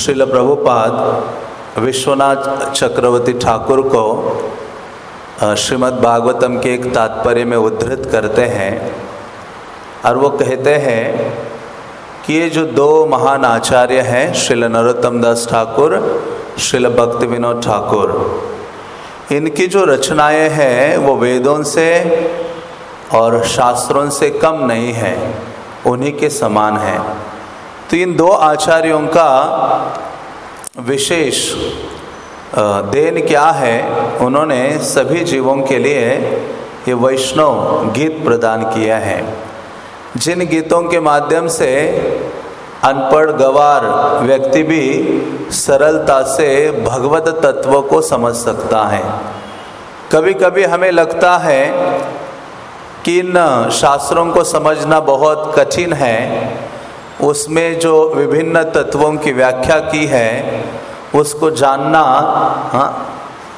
श्रील प्रभुपाद विश्वनाथ चक्रवर्ती ठाकुर को श्रीमद् भागवतम के एक तात्पर्य में उद्धृत करते हैं और वो कहते हैं कि ये जो दो महान आचार्य हैं, श्रील नरोत्तम दास ठाकुर, श्रील भक्ति विनोद ठाकुर, इनकी जो रचनाएँ हैं वो वेदों से और शास्त्रों से कम नहीं है, उन्हीं के समान है। तो इन दो आचार्यों का विशेष देन क्या है, उन्होंने सभी जीवों के लिए ये वैष्णव गीत प्रदान किया है। जिन गीतों के माध्यम से अनपढ़, गवार व्यक्ति भी सरलता से भगवत तत्व को समझ सकता है। कभी कभी हमें लगता है कि इन शास्त्रों को समझना बहुत कठिन है उसमें जो विभिन्न तत्वों की व्याख्या की है, उसको जानना हाँ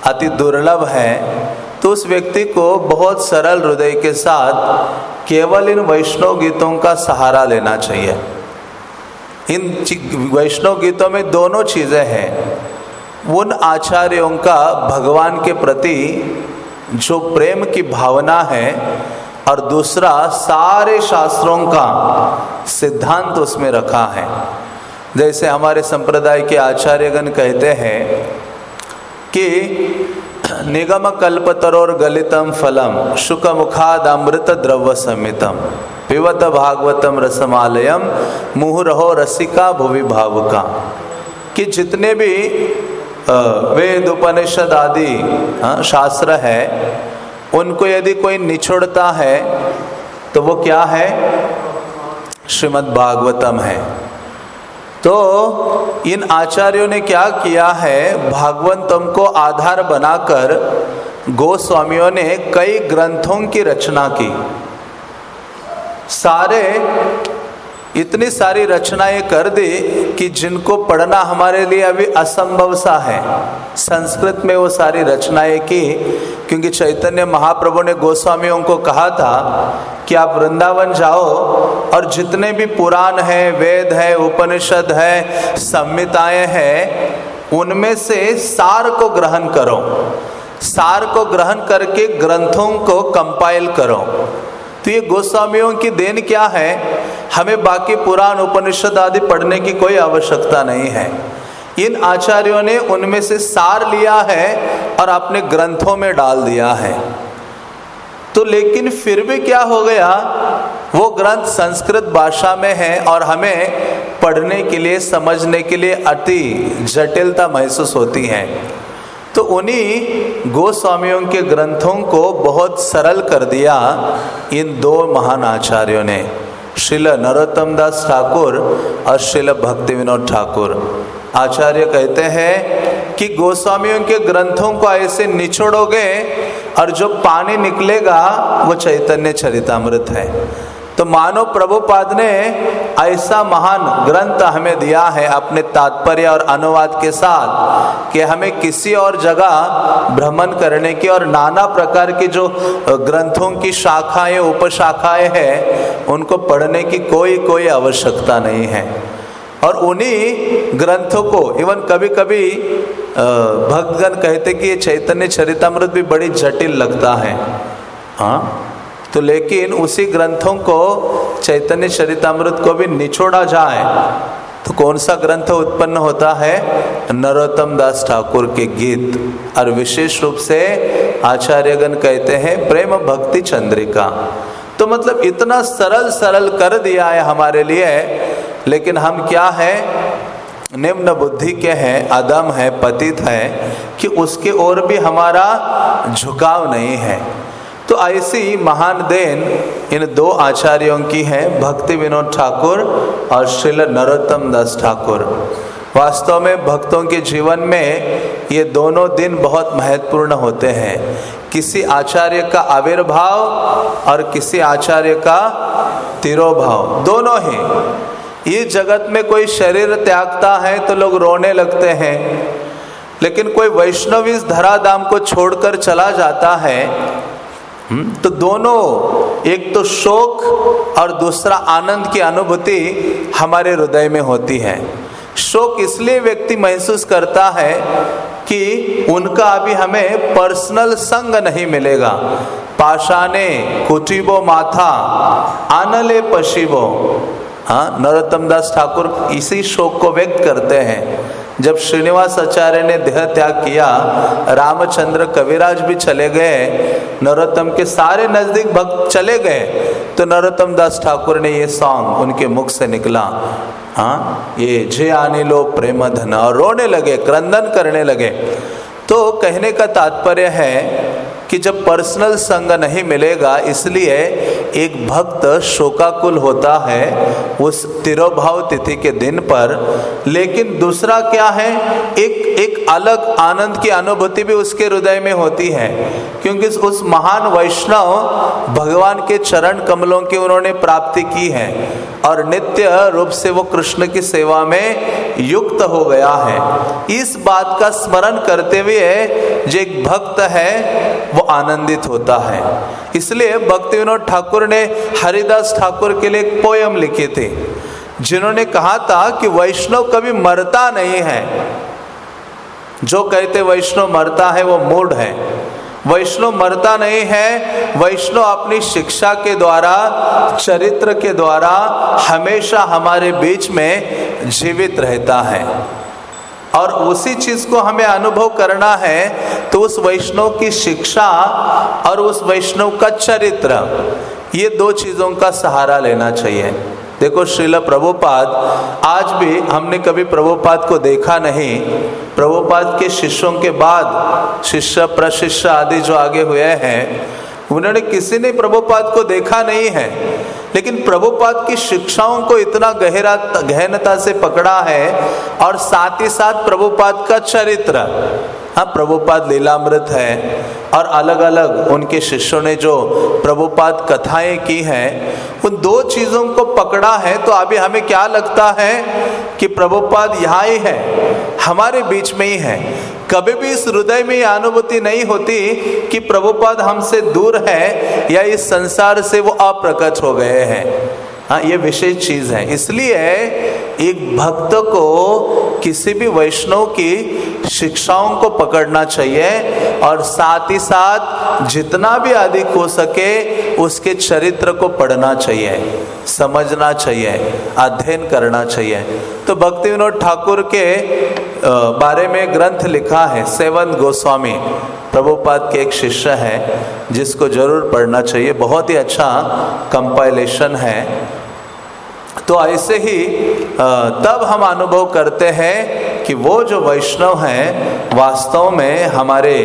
अति दुर्लभ है। तो उस व्यक्ति को बहुत सरल हृदय के साथ केवल इन वैष्णव गीतों का सहारा लेना चाहिए। इन वैष्णव गीतों में दोनों चीज़ें हैं। उन आचार्यों का भगवान के प्रति जो प्रेम की भावना है और दूसरा सारे शास्त्रों का सिद्धांत उसमें रखा है। जैसे हमारे संप्रदाय के आचार्यगण कहते हैं कि निगम कल्पतरोर गलितम फलम शुक मुखाद अमृत द्रव्य समितम पिवत भागवतम रसमालयम मुहुरहो रसिका भुवि भावुका। कि जितने भी वेद उपनिषद आदि हाँ, शास्त्र है उनको यदि कोई निछोड़ता है तो वो क्या है? श्रीमद् भागवतम है। तो इन आचार्यों ने क्या किया है? भागवतम को आधार बनाकर गोस्वामियों ने कई ग्रंथों की रचना की। सारे इतनी सारी रचनाएँ कर दी कि जिनको पढ़ना हमारे लिए अभी असंभव सा है। संस्कृत में वो सारी रचनाएँ की, क्योंकि चैतन्य महाप्रभु ने गोस्वामियों को कहा था कि आप वृंदावन जाओ और जितने भी पुराण हैं, वेद है, उपनिषद है, संहिताएँ हैं, उनमें से सार को ग्रहण करो। सार को ग्रहण करके ग्रंथों को कंपाइल करो। तो ये गोस्वामियों की देन क्या है? हमें बाकी पुराण उपनिषद आदि पढ़ने की कोई आवश्यकता नहीं है। इन आचार्यों ने उनमें से सार लिया है और अपने ग्रंथों में डाल दिया है। तो लेकिन फिर भी क्या हो गया? वो ग्रंथ संस्कृत भाषा में है और हमें पढ़ने के लिए, समझने के लिए अति जटिलता महसूस होती है। तो उन्हीं गोस्वामियों के ग्रंथों को बहुत सरल कर दिया इन दो महान आचार्यों ने, श्रील नरोत्तम दास ठाकुर और श्रील भक्ति विनोद ठाकुर। आचार्य कहते हैं कि गोस्वामियों के ग्रंथों को ऐसे निचोड़ोगे और जो पानी निकलेगा, वो चैतन्य चरितमृत है। तो मानो प्रभुपाद ने ऐसा महान ग्रंथ हमें दिया है अपने तात्पर्य और अनुवाद के साथ कि हमें किसी और जगह भ्रमण करने की और नाना प्रकार की जो ग्रंथों की शाखाएँ, उपशाखाएँ हैं, उनको पढ़ने की कोई कोई आवश्यकता नहीं है। और उन्हीं ग्रंथों को, इवन कभी कभी भक्तगण कहते कि ये चैतन्य चरितमृत भी बड़ी जटिल लगता है। हाँ? तो लेकिन उसी ग्रंथों को, चैतन्य चरितमृत को भी निचोड़ा जाए तो कौन सा ग्रंथ उत्पन्न होता है? नरोत्तम दास ठाकुर के गीत। और विशेष रूप से आचार्यगण कहते हैं, प्रेम भक्ति चंद्रिका। तो मतलब इतना सरल सरल कर दिया है हमारे लिए, लेकिन हम क्या है? निम्न बुद्धि के हैं, अदम है, पतित है, कि उसके ओर भी हमारा झुकाव नहीं है। तो ऐसी महान देन इन दो आचार्यों की है, भक्ति विनोद ठाकुर और श्रील नरोत्तम दास ठाकुर वास्तव में भक्तों के जीवन में ये दोनों दिन बहुत महत्वपूर्ण होते हैं किसी आचार्य का आविर्भाव और किसी आचार्य का तिरोभाव, दोनों ही ये जगत में कोई शरीर त्यागता है तो लोग रोने लगते हैं, लेकिन कोई वैष्णव इस धराधाम को छोड़कर चला जाता है? तो दोनों, एक तो शोक और दूसरा आनंद की अनुभूति हमारे हृदय में होती है। शोक इसलिए व्यक्ति महसूस करता है कि उनका अभी हमें पर्सनल संग नहीं मिलेगा। पाशाने कुटिबो माथा, आनले पशिबो। हाँ नरोत्तम दास ठाकुर इसी शोक को व्यक्त करते हैं। जब श्रीनिवास आचार्य ने देह त्याग किया, रामचंद्र कविराज भी चले गए, नरोत्तम के सारे नज़दीक भक्त चले गए तो नरोत्तम दास ठाकुर ने ये सॉन्ग उनके मुख से निकला। हाँ ये जे आने लो प्रेम धन, और रोने लगे, क्रंदन करने लगे। तो कहने का तात्पर्य है कि जब पर्सनल संग नहीं मिलेगा, इसलिए एक भक्त शोकाकुल होता है उस तिरोभाव तिथि के दिन पर। लेकिन दूसरा क्या है? एक एक अलग आनंद की अनुभूति भी उसके हृदय में होती है। क्योंकि उस महान वैष्णव भगवान के चरण कमलों की उन्होंने प्राप्ति की है और नित्य रूप से वो कृष्ण की सेवा में युक्त हो गया है। इस बात का स्मरण करते हुए जो एक भक्त है वो आनंदित होता है। इसलिए भक्ति विनोद ठाकुर ने हरिदास ठाकुर के लिए एक पोयम लिखे थे, जिन्होंने कहा था कि वैष्णव कभी मरता नहीं है। जो कहते वैष्णव मरता है, वो मूड है। वैष्णव मरता नहीं है, वैष्णव अपनी शिक्षा के द्वारा, चरित्र के द्वारा हमेशा हमारे बीच में जीवित रहता है। और उसी चीज़ को हमें अनुभव करना है तो उस वैष्णव की शिक्षा और उस वैष्णव का चरित्र, ये दो चीज़ों का सहारा लेना चाहिए। देखो, श्रील प्रभुपाद, आज भी हमने कभी प्रभुपाद को देखा नहीं। प्रभुपाद के शिष्यों के बाद शिष्य, प्रशिष्य आदि जो आगे हुए हैं उन्होंने किसी ने प्रभुपाद को देखा नहीं है, लेकिन प्रभुपाद की शिक्षाओं को इतना गहरा, गहनता से पकड़ा है और साथ ही साथ प्रभुपाद का चरित्र। हाँ प्रभुपाद लीलामृत है और अलग अलग उनके शिष्यों ने जो प्रभुपाद कथाएँ की हैं, उन दो चीज़ों को पकड़ा है तो अभी हमें क्या लगता है कि प्रभुपाद यहाँ ही है? हमारे बीच में ही है। कभी भी इस हृदय में अनुभूति नहीं होती कि प्रभुपाद हमसे दूर है या इस संसार से वो अप्रकट हो गए हैं। हाँ ये विशेष चीज़ है। इसलिए एक भक्त को किसी भी वैष्णव की शिक्षाओं को पकड़ना चाहिए और साथ ही साथ जितना भी अधिक हो सके उसके चरित्र को पढ़ना चाहिए, समझना चाहिए, अध्ययन करना चाहिए। तो भक्ति विनोद ठाकुर के बारे में ग्रंथ लिखा है, सेवन गोस्वामी, प्रभुपाद के एक शिष्य है, जिसको ज़रूर पढ़ना चाहिए। बहुत ही अच्छा कंपाइलेशन है। तो ऐसे ही तब हम अनुभव करते हैं कि वो जो वैष्णव हैं, वास्तव में हमारे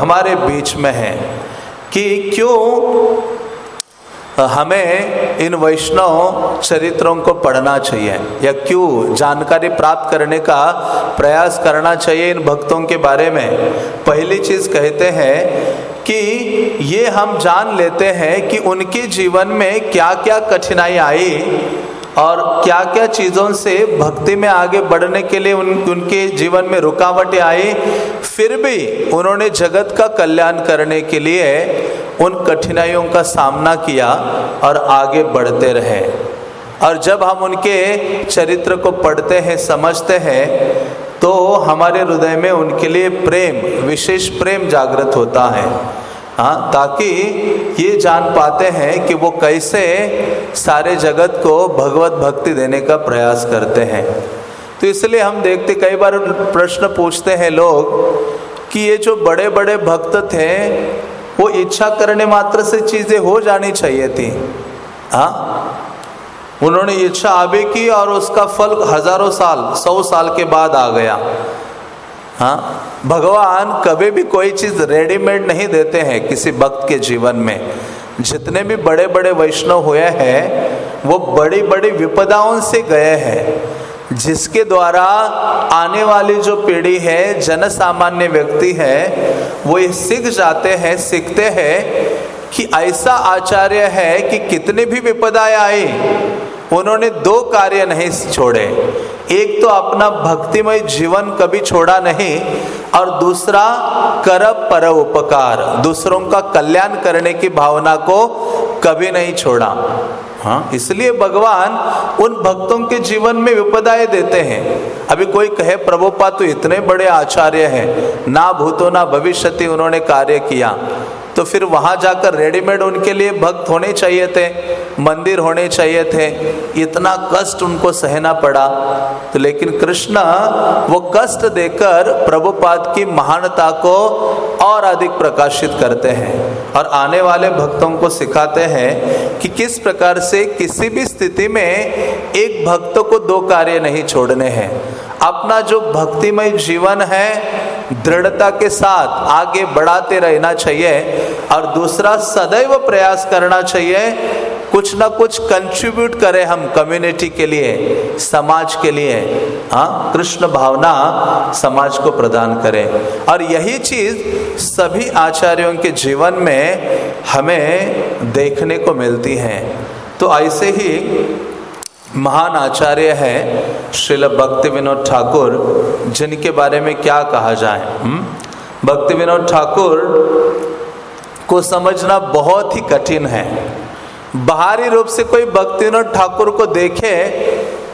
हमारे बीच में है। कि क्यों हमें इन वैष्णव चरित्रों को पढ़ना चाहिए या क्यों जानकारी प्राप्त करने का प्रयास करना चाहिए इन भक्तों के बारे में। पहली चीज़ कहते हैं कि ये हम जान लेते हैं कि उनके जीवन में क्या क्या कठिनाई आई और क्या क्या चीज़ों से भक्ति में आगे बढ़ने के लिए उन, उनके जीवन में रुकावटें आई। फिर भी उन्होंने जगत का कल्याण करने के लिए उन कठिनाइयों का सामना किया और आगे बढ़ते रहे। और जब हम उनके चरित्र को पढ़ते हैं, समझते हैं तो हमारे हृदय में उनके लिए प्रेम, विशेष प्रेम जागृत होता है। हाँ ताकि ये जान पाते हैं कि वो कैसे सारे जगत को भगवत भक्ति देने का प्रयास करते हैं। तो इसलिए हम देखते, कई बार प्रश्न पूछते हैं लोग कि ये जो बड़े बड़े भक्त थे वो इच्छा करने मात्र से चीज़ें हो जानी चाहिए थी। हाँ? उन्होंने इच्छा अभी की और उसका फल हज़ारों साल, सौ साल के बाद आ गया। हाँ? भगवान कभी भी कोई चीज़ रेडीमेड नहीं देते हैं किसी भक्त के जीवन में। जितने भी बड़े बड़े वैष्णव हुए हैं, वो बड़ी बड़ी विपदाओं से गए हैं। जिसके द्वारा आने वाली जो पीढ़ी है जन सामान्य व्यक्ति है, वो ये सीख जाते हैं, सीखते हैं कि ऐसा आचार्य है कि कितने भी विपदाएँ आई, उन्होंने दो कार्य नहीं छोड़े। एक तो अपना भक्तिमय जीवन कभी छोड़ा नहीं, और दूसरा कर पर उपकार, दूसरों का कल्याण करने की भावना को कभी नहीं छोड़ा। हाँ इसलिए भगवान उन भक्तों के जीवन में विपदाएँ देते हैं। अभी कोई कहे प्रभुपा तो इतने बड़े आचार्य हैं, ना भूतो, ना भविष्य उन्होंने कार्य किया। तो फिर वहाँ जाकर रेडीमेड उनके लिए भक्त होने चाहिए थे, मंदिर होने चाहिए थे। इतना कष्ट उनको सहना पड़ा। तो लेकिन कृष्ण, वो कष्ट देकर प्रभुपाद की महानता को और अधिक प्रकाशित करते हैं। और आने वाले भक्तों को सिखाते हैं कि किस प्रकार से किसी भी स्थिति में एक भक्त को दो कार्य नहीं छोड़ने हैं। अपना जो भक्तिमय जीवन है, दृढ़ता के साथ आगे बढ़ाते रहना चाहिए और दूसरा सदैव प्रयास करना चाहिए कुछ ना कुछ कंट्रीब्यूट करें हम कम्युनिटी के लिए, समाज के लिए। हाँ कृष्ण भावना समाज को प्रदान करें। और यही चीज़ सभी आचार्यों के जीवन में हमें देखने को मिलती है। तो ऐसे ही महान आचार्य है श्रील भक्ति विनोद ठाकुर, जिनके बारे में क्या कहा जाए हम्म? भक्ति विनोद ठाकुर को समझना बहुत ही कठिन है। बाहरी रूप से कोई भक्ति ठाकुर को देखे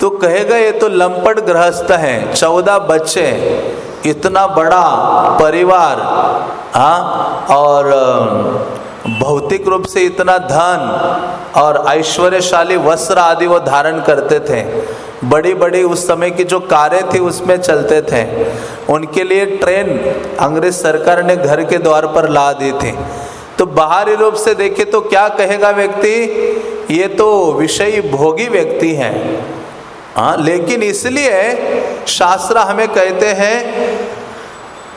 तो कहेगा, ये तो लंपट गृहस्थ है, चौदह बच्चे इतना बड़ा परिवार हाँ और भौतिक रूप से इतना धन और ऐश्वर्यशाली वस्त्र आदि वो धारण करते थे। बड़ी बड़ी उस समय की जो कारें थी, उसमें चलते थे। उनके लिए ट्रेन अंग्रेज़ सरकार ने घर के द्वार पर ला दी थी। तो बाहरी रूप से देखे तो क्या कहेगा व्यक्ति? ये तो विषय भोगी व्यक्ति हैं। हाँ लेकिन इसलिए शास्त्र हमें कहते हैं,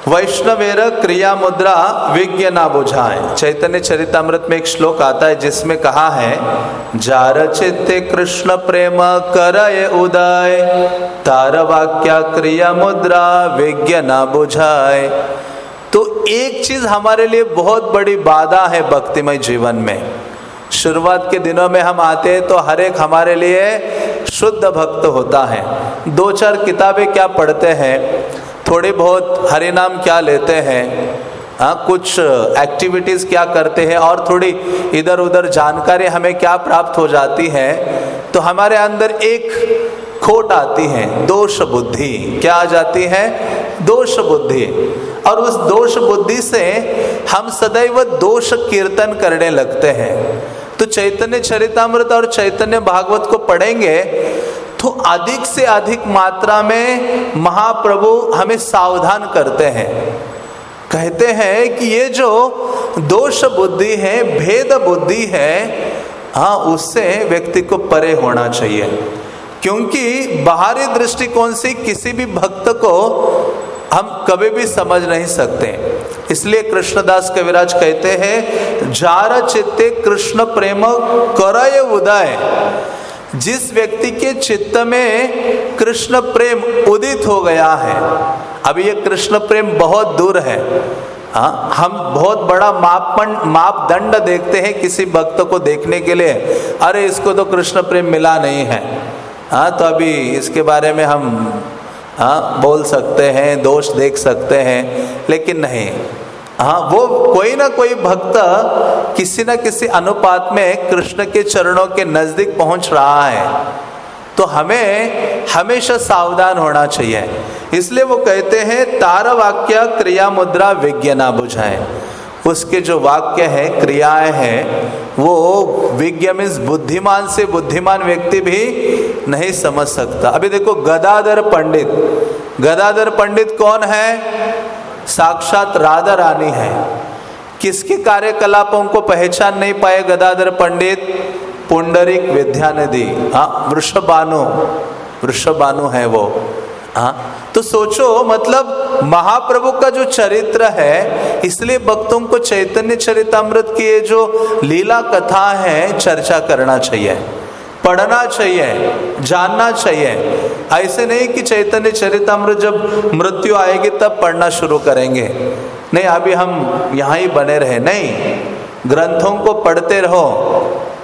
वैष्णवेर क्रिया मुद्रा विज्ञ ना बुझाए। चैतन्य चरितमृत में एक श्लोक आता है जिसमें कहा है, जार चित्ते कृष्ण प्रेम करय उदय, तार वाक्या क्रिया मुद्रा विज्ञ ना बुझाए। तो एक चीज़ हमारे लिए बहुत बड़ी बाधा है भक्तिमय जीवन में। शुरुआत के दिनों में हम आते हैं तो हर एक हमारे लिए शुद्ध भक्त होता है। दो चार किताबें क्या पढ़ते हैं, थोड़े बहुत हरे नाम क्या लेते हैं हाँ कुछ एक्टिविटीज़ क्या करते हैं और थोड़ी इधर उधर जानकारी हमें क्या प्राप्त हो जाती है तो हमारे अंदर एक खोट आती है, दोष बुद्धि। क्या आ जाती है? दोष बुद्धि और उस दोष बुद्धि से हम सदैव दोष कीर्तन करने लगते हैं। तो चैतन्य चरितमृत और चैतन्य भागवत को पढ़ेंगे तो अधिक से अधिक मात्रा में महाप्रभु हमें सावधान करते हैं। कहते हैं कि ये जो दोष बुद्धि है भेद बुद्धि है हाँ उससे व्यक्ति को परे होना चाहिए। क्योंकि बाहरी दृष्टिकोण से किसी भी भक्त को हम कभी भी समझ नहीं सकते। इसलिए कृष्णदास कविराज कहते हैं, जार चित्ते कृष्ण प्रेम करय उदय। जिस व्यक्ति के चित्त में कृष्ण प्रेम उदित हो गया है अब ये कृष्ण प्रेम बहुत दूर है। हाँ हम बहुत बड़ा मापन, मापदंड देखते हैं किसी भक्त को देखने के लिए। अरे, इसको तो कृष्ण प्रेम मिला नहीं है। हाँ तो अभी इसके बारे में हम हाँ बोल सकते हैं, दोष देख सकते हैं, लेकिन नहीं। हाँ वो कोई ना कोई भक्त किसी न किसी अनुपात में कृष्ण के चरणों के नज़दीक पहुँच रहा है। तो हमें हमेशा सावधान होना चाहिए। इसलिए वो कहते हैं, तार वाक्य क्रिया मुद्रा विज्ञ ना बुझाए। उसके जो वाक्य है, क्रियाएँ हैं, वो विज्ञ मीन्स बुद्धिमान से बुद्धिमान व्यक्ति भी नहीं समझ सकता। अभी देखो, गदाधर पंडित गदाधर पंडित कौन है? साक्षात राधा रानी है। किसके कार्यकलापों को पहचान नहीं पाए गदाधर पंडित? पुंडरिक विद्यानिधि। हाँ वृषभानु वृषभानु है वो। हाँ तो सोचो मतलब महाप्रभु का जो चरित्र है, इसलिए भक्तों को चैतन्य चरितमृत की जो लीला कथा है, चर्चा करना चाहिए। पढ़ना चाहिए, जानना चाहिए। ऐसे नहीं कि चैतन्य चरितमृत जब मृत्यु आएगी, तब पढ़ना शुरू करेंगे। नहीं, अभी हम यहाँ ही बने रहे। नहीं, ग्रंथों को पढ़ते रहो।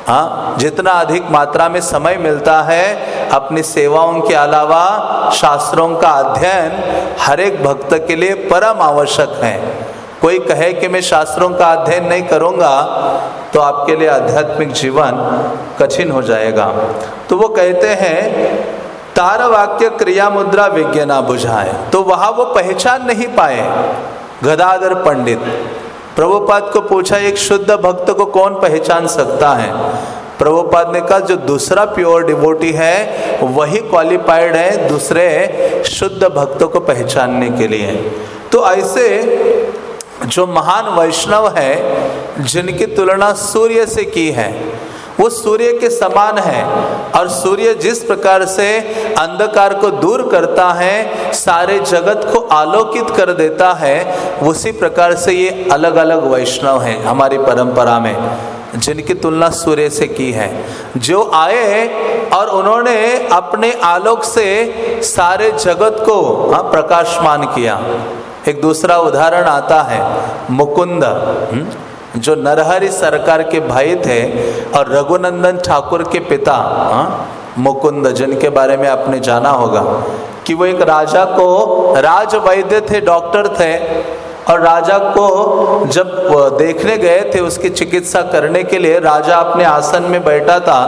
हाँ जितना अधिक मात्रा में समय मिलता है, अपनी सेवाओं के अलावा शास्त्रों का अध्ययन हर एक भक्त के लिए परम आवश्यक है। कोई कहे कि मैं शास्त्रों का अध्ययन नहीं करूँगा तो आपके लिए आध्यात्मिक जीवन कठिन हो जाएगा। तो वो कहते हैं तार वाक्य क्रिया मुद्रा विज्ञाना बुझाए। तो वहाँ वो पहचान नहीं पाए। गदाधर पंडित, प्रभुपाद को पूछा, एक शुद्ध भक्त को कौन पहचान सकता है? प्रभुपाद ने कहा, जो दूसरा प्योर डिवोटी है, वही क्वालिफाइड है दूसरे शुद्ध भक्तों को पहचानने के लिए। तो ऐसे जो महान वैष्णव है, जिनकी तुलना सूर्य से की है, वो सूर्य के समान है। और सूर्य जिस प्रकार से अंधकार को दूर करता है, सारे जगत को आलोकित कर देता है, उसी प्रकार से ये अलग अलग वैष्णव हैं हमारी परंपरा में, जिनकी तुलना सूर्य से की है। जो आए और उन्होंने अपने आलोक से सारे जगत को हाँ प्रकाशमान किया। एक दूसरा उदाहरण आता है मुकुंद हम्म, जो नरहरि सरकार के भाई थे और रघुनंदन ठाकुर के पिता हाँ, मुकुंद जिनके बारे में आपने जाना होगा कि वो एक राजा को राज वैद्य थे डॉक्टर थे और राजा को जब देखने गए थे उसकी चिकित्सा करने के लिए राजा अपने आसन में बैठा था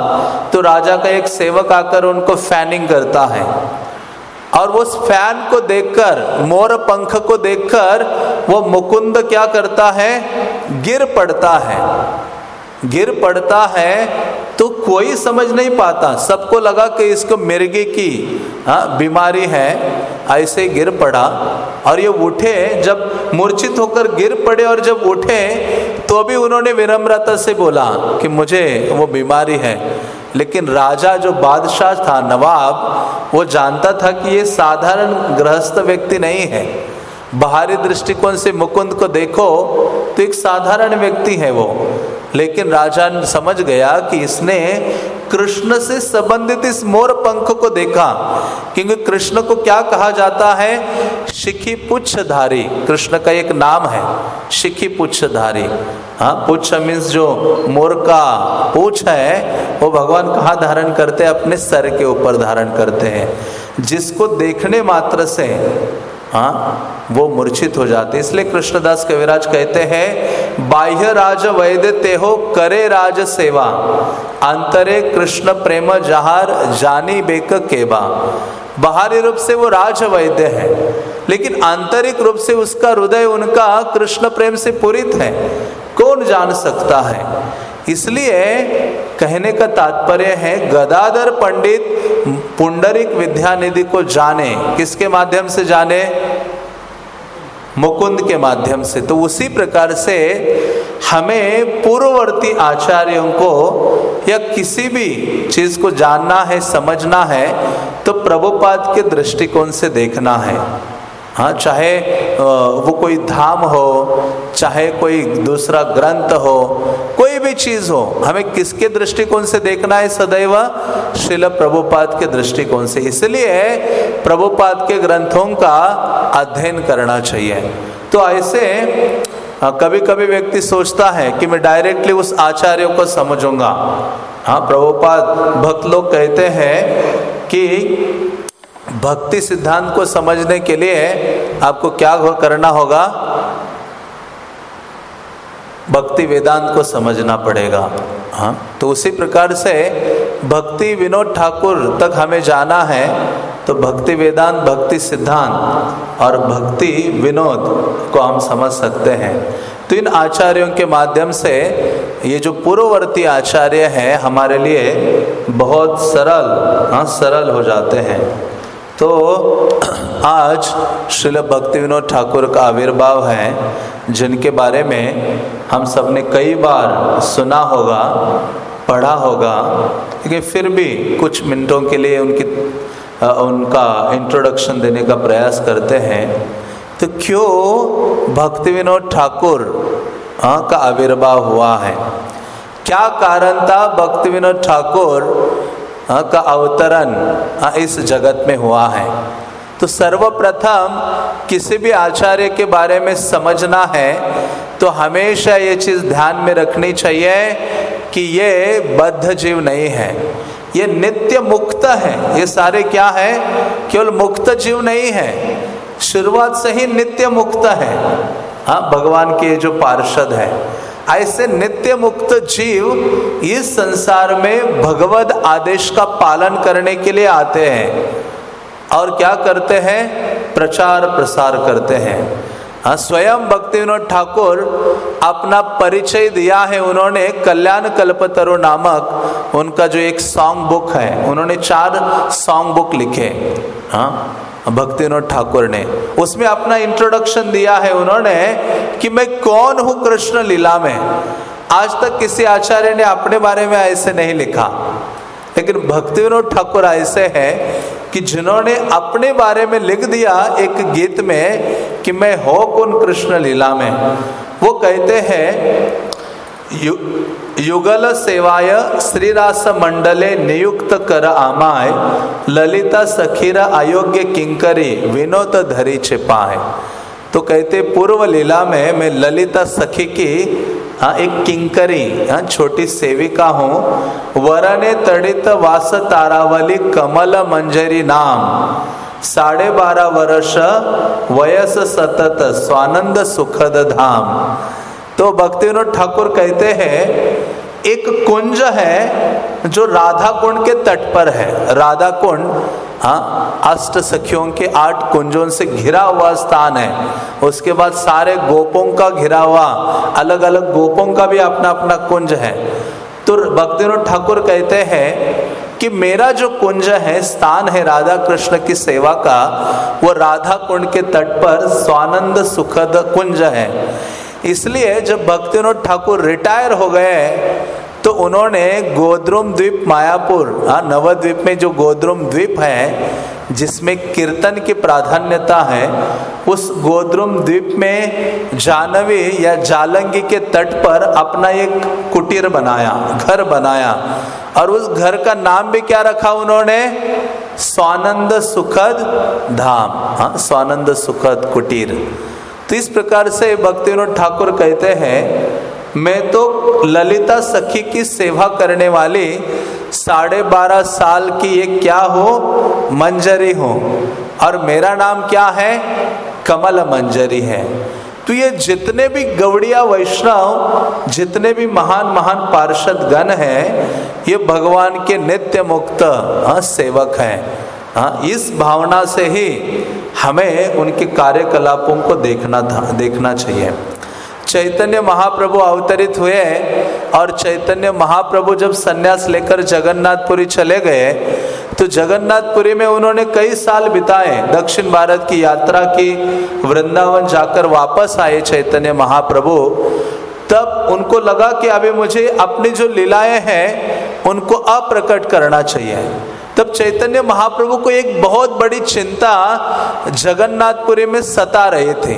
तो राजा का एक सेवक आकर उनको फैनिंग करता है। और उस फ़ैन को देखकर, मोर पंख को देखकर, वो मुकुंद क्या करता है? गिर पड़ता है। गिर पड़ता है तो कोई समझ नहीं पाता। सबको लगा कि इसको मिर्गी की हाँ बीमारी है। ऐसे गिर पड़ा। और ये उठे, जब मूर्छित होकर गिर पड़े और जब उठे तो भी उन्होंने विनम्रता से बोला कि मुझे वो बीमारी है। लेकिन राजा जो बादशाह था, नवाब वो जानता था कि ये साधारण गृहस्थ व्यक्ति नहीं है। बाहरी दृष्टिकोण से मुकुंद को देखो तो एक साधारण व्यक्ति है वो। लेकिन राजा समझ गया कि इसने कृष्ण से संबंधित इस मोर पंख को देखा, क्योंकि कृष्ण को क्या कहा जाता है? शिखी पुच्छधारी कृष्ण का एक नाम है शिखी पुच्छधारी हाँ पुच्छ मीन्स जो मोर का पूछ है, वो भगवान कहाँ धारण करते हैं? अपने सर के ऊपर धारण करते हैं। जिसको देखने मात्र से हाँ वो मूर्छित हो जाते इसलिए कृष्णदास कविराज कहते हैं, बाह्य राज वैद्य तेहो करे राज सेवा, अंतरे कृष्ण प्रेम जहार जानी बेक केबा बाहरी रूप से वो राज वैद्य है, लेकिन आंतरिक रूप से उसका हृदय, उनका कृष्ण प्रेम से पूरित है। कौन जान सकता है? इसलिए कहने का तात्पर्य है, गदाधर पंडित पुंडरिक विद्यानिधि को जाने, किसके माध्यम से जाने? मुकुंद के माध्यम से। तो उसी प्रकार से हमें पूर्ववर्ती आचार्यों को या किसी भी चीज़ को जानना है, समझना है तो प्रभुपाद के दृष्टिकोण से देखना है। हाँ चाहे वो कोई धाम हो, चाहे कोई दूसरा ग्रंथ हो, कोई भी चीज़ हो, हमें किसके दृष्टिकोण से देखना है सदैव? शिल प्रभुपाद के दृष्टिकोण से। इसलिए प्रभुपाद के ग्रंथों का अध्ययन करना चाहिए। तो ऐसे कभी कभी व्यक्ति सोचता है कि मैं डायरेक्टली उस आचार्य को समझूँगा। हाँ प्रभुपाद, भक्त लोग कहते हैं कि भक्ति सिद्धांत को समझने के लिए आपको क्या करना होगा? भक्ति वेदांत को समझना पड़ेगा। हाँ तो उसी प्रकार से भक्ति विनोद ठाकुर तक हमें जाना है तो भक्ति वेदांत, भक्ति सिद्धांत और भक्ति विनोद को हम समझ सकते हैं। तो इन आचार्यों के माध्यम से ये जो पूर्ववर्ती आचार्य हैं, हमारे लिए बहुत सरल हाँ सरल हो जाते हैं। तो आज श्रील भक्ति विनोद ठाकुर का आविर्भाव है, जिनके बारे में हम सबने कई बार सुना होगा, पढ़ा होगा, लेकिन फिर भी कुछ मिनटों के लिए उनकी उनका इंट्रोडक्शन देने का प्रयास करते हैं। तो क्यों भक्ति विनोद ठाकुर का आविर्भाव हुआ है? क्या कारण था भक्ति विनोद ठाकुर का अवतरण इस जगत में हुआ है। तो सर्वप्रथम किसी भी आचार्य के बारे में समझना है तो हमेशा ये चीज़ ध्यान में रखनी चाहिए कि ये बद्ध जीव नहीं है। ये नित्य मुक्त है। ये सारे क्या है? केवल मुक्त जीव नहीं है। शुरुआत से ही नित्य मुक्त है। हाँ भगवान के जो पार्षद है ऐसे नित्य मुक्त जीव इस संसार में भगवत आदेश का पालन करने के लिए आते हैं। और क्या करते हैं? प्रचार प्रसार करते हैं। हाँ स्वयं भक्ति विनोद ठाकुर अपना परिचय दिया है उन्होंने कल्याण कल्पतरु नामक उनका जो एक सॉन्ग बुक है, उन्होंने चार सॉन्ग बुक लिखे हाँ भक्ति विनोद ठाकुर ने, उसमें अपना इंट्रोडक्शन दिया है उन्होंने कि मैं कौन हूँ कृष्ण लीला में? आज तक किसी आचार्य ने अपने बारे में ऐसे नहीं लिखा। लेकिन भक्ति विनोद ठाकुर ऐसे हैं कि जिन्होंने अपने बारे में लिख दिया एक गीत में कि मैं हो कौन कृष्ण लीला में। वो कहते हैं यु, युगल सेवाय श्रीरास मंडले नियुक्त कर आमाय ललिता सखीर अयोग्य किंकरी विनोद धरी छिपाए तो कहते पूर्व लीला में मैं ललिता सखी की हाँ एक किंकरी हाँ छोटी सेविका हूँ। वरने तड़ित वास तारावली कमल मंजरी नाम। साढ़े बारह वर्ष वयस सतत स्वानंद सुखद धाम। तो भक्ति विनोद ठाकुर कहते हैं, एक कुंज है जो राधा कुंड के तट पर है। राधा कुंड हाँ अष्ट सखियों के आठ कुंजों से घिरा हुआ स्थान है। उसके बाद सारे गोपों का घिरा हुआ अलग अलग गोपों का भी अपना अपना कुंज है। तो भक्ति विनोद ठाकुर कहते हैं कि मेरा जो कुंज है, स्थान है राधा कृष्ण की सेवा का, वो राधा कुंड के तट पर स्वानंद सुखद कुंज है। इसलिए जब भक्तिनोद ठाकुर रिटायर हो गए तो उन्होंने गोद्रुम द्वीप मायापुर हाँ नवद्वीप में जो गोद्रुम द्वीप है, जिसमें कीर्तन की प्राधान्यता है, उस गोद्रुम द्वीप में जानवी या जालंगी के तट पर अपना एक कुटीर बनाया, घर बनाया। और उस घर का नाम भी क्या रखा उन्होंने? स्वानंद सुखद धाम हाँ स्वानंद सुखद कुटीर। तो इस प्रकार से भक्ति विनोद ठाकुर कहते हैं मैं तो ललिता सखी की सेवा करने वाली साढ़े बारह साल की एक क्या हो? मंजरी हो। और मेरा नाम क्या है? कमल मंजरी है। तो ये जितने भी गौड़िया वैष्णव जितने भी महान महान पार्षद गण हैं ये भगवान के नित्य मुक्त हाँ, सेवक हैं। हाँ इस भावना से ही हमें उनके कार्यकलापों को देखना था, देखना चाहिए। चैतन्य महाप्रभु अवतरित हुए और चैतन्य महाप्रभु जब सन्यास लेकर जगन्नाथपुरी चले गए तो जगन्नाथपुरी में उन्होंने कई साल बिताए। दक्षिण भारत की यात्रा की, वृंदावन जाकर वापस आए चैतन्य महाप्रभु। तब उनको लगा कि अभी मुझे अपनी जो लीलाएँ हैं, उनको अप्रकट करना चाहिए। तब चैतन्य महाप्रभु को एक बहुत बड़ी चिंता जगन्नाथपुरी में सता रहे थे,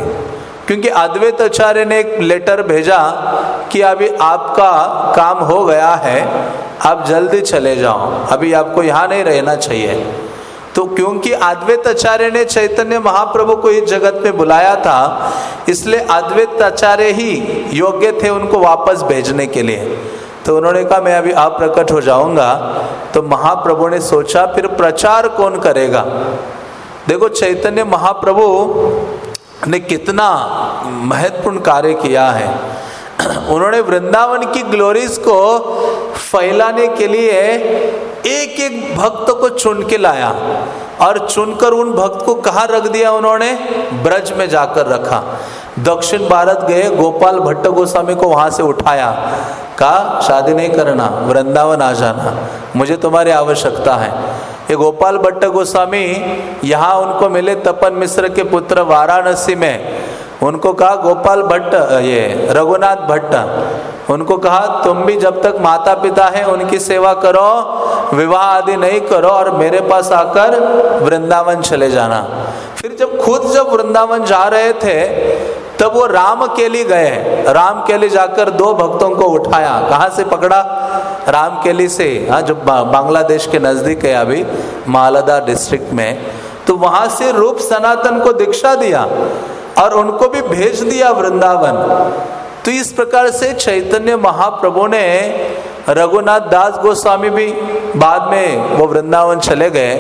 क्योंकि अद्वैत आचार्य ने एक लेटर भेजा कि अभी आपका काम हो गया है, आप जल्दी चले जाओ, अभी आपको यहाँ नहीं रहना चाहिए। तो क्योंकि अद्वैत आचार्य ने चैतन्य महाप्रभु को इस जगत में बुलाया था, इसलिए अद्वैत आचार्य ही योग्य थे उनको वापस भेजने के लिए। तो उन्होंने कहा, मैं अभी आप प्रकट हो जाऊँगा। तो महाप्रभु ने सोचा, फिर प्रचार कौन करेगा? देखो, चैतन्य महाप्रभु ने कितना महत्वपूर्ण कार्य किया है। उन्होंने वृंदावन की ग्लोरीज को फैलाने के लिए एक एक भक्त को चुन के लाया और चुनकर उन भक्त को कहा रख दिया उन्होंने? ब्रज में जाकर रखा। दक्षिण भारत गए, गोपाल भट्ट गोस्वामी को वहाँ से उठाया। कहा शादी नहीं करना, वृंदावन आ जाना, मुझे तुम्हारी आवश्यकता है। ये गोपाल भट्ट गोस्वामी यहाँ उनको मिले तपन मिश्र के पुत्र वाराणसी में। उनको कहा, गोपाल भट्ट, ये रघुनाथ भट्ट, उनको कहा, तुम भी जब तक माता पिता है, उनकी सेवा करो, विवाह आदि नहीं करो और मेरे पास आकर वृंदावन चले जाना। फिर जब खुद जब वृंदावन जा रहे थे तब वो राम के लिए गए। राम के लिए जाकर दो भक्तों को उठाया। कहाँ से पकड़ा? राम केली से हाँ जो बांग्लादेश के नज़दीक है अभी, मालदा डिस्ट्रिक्ट में। तो वहाँ से रूप सनातन को दीक्षा दिया और उनको भी भेज दिया वृंदावन। तो इस प्रकार से चैतन्य महाप्रभु ने रघुनाथ दास गोस्वामी भी बाद में वो वृंदावन चले गए।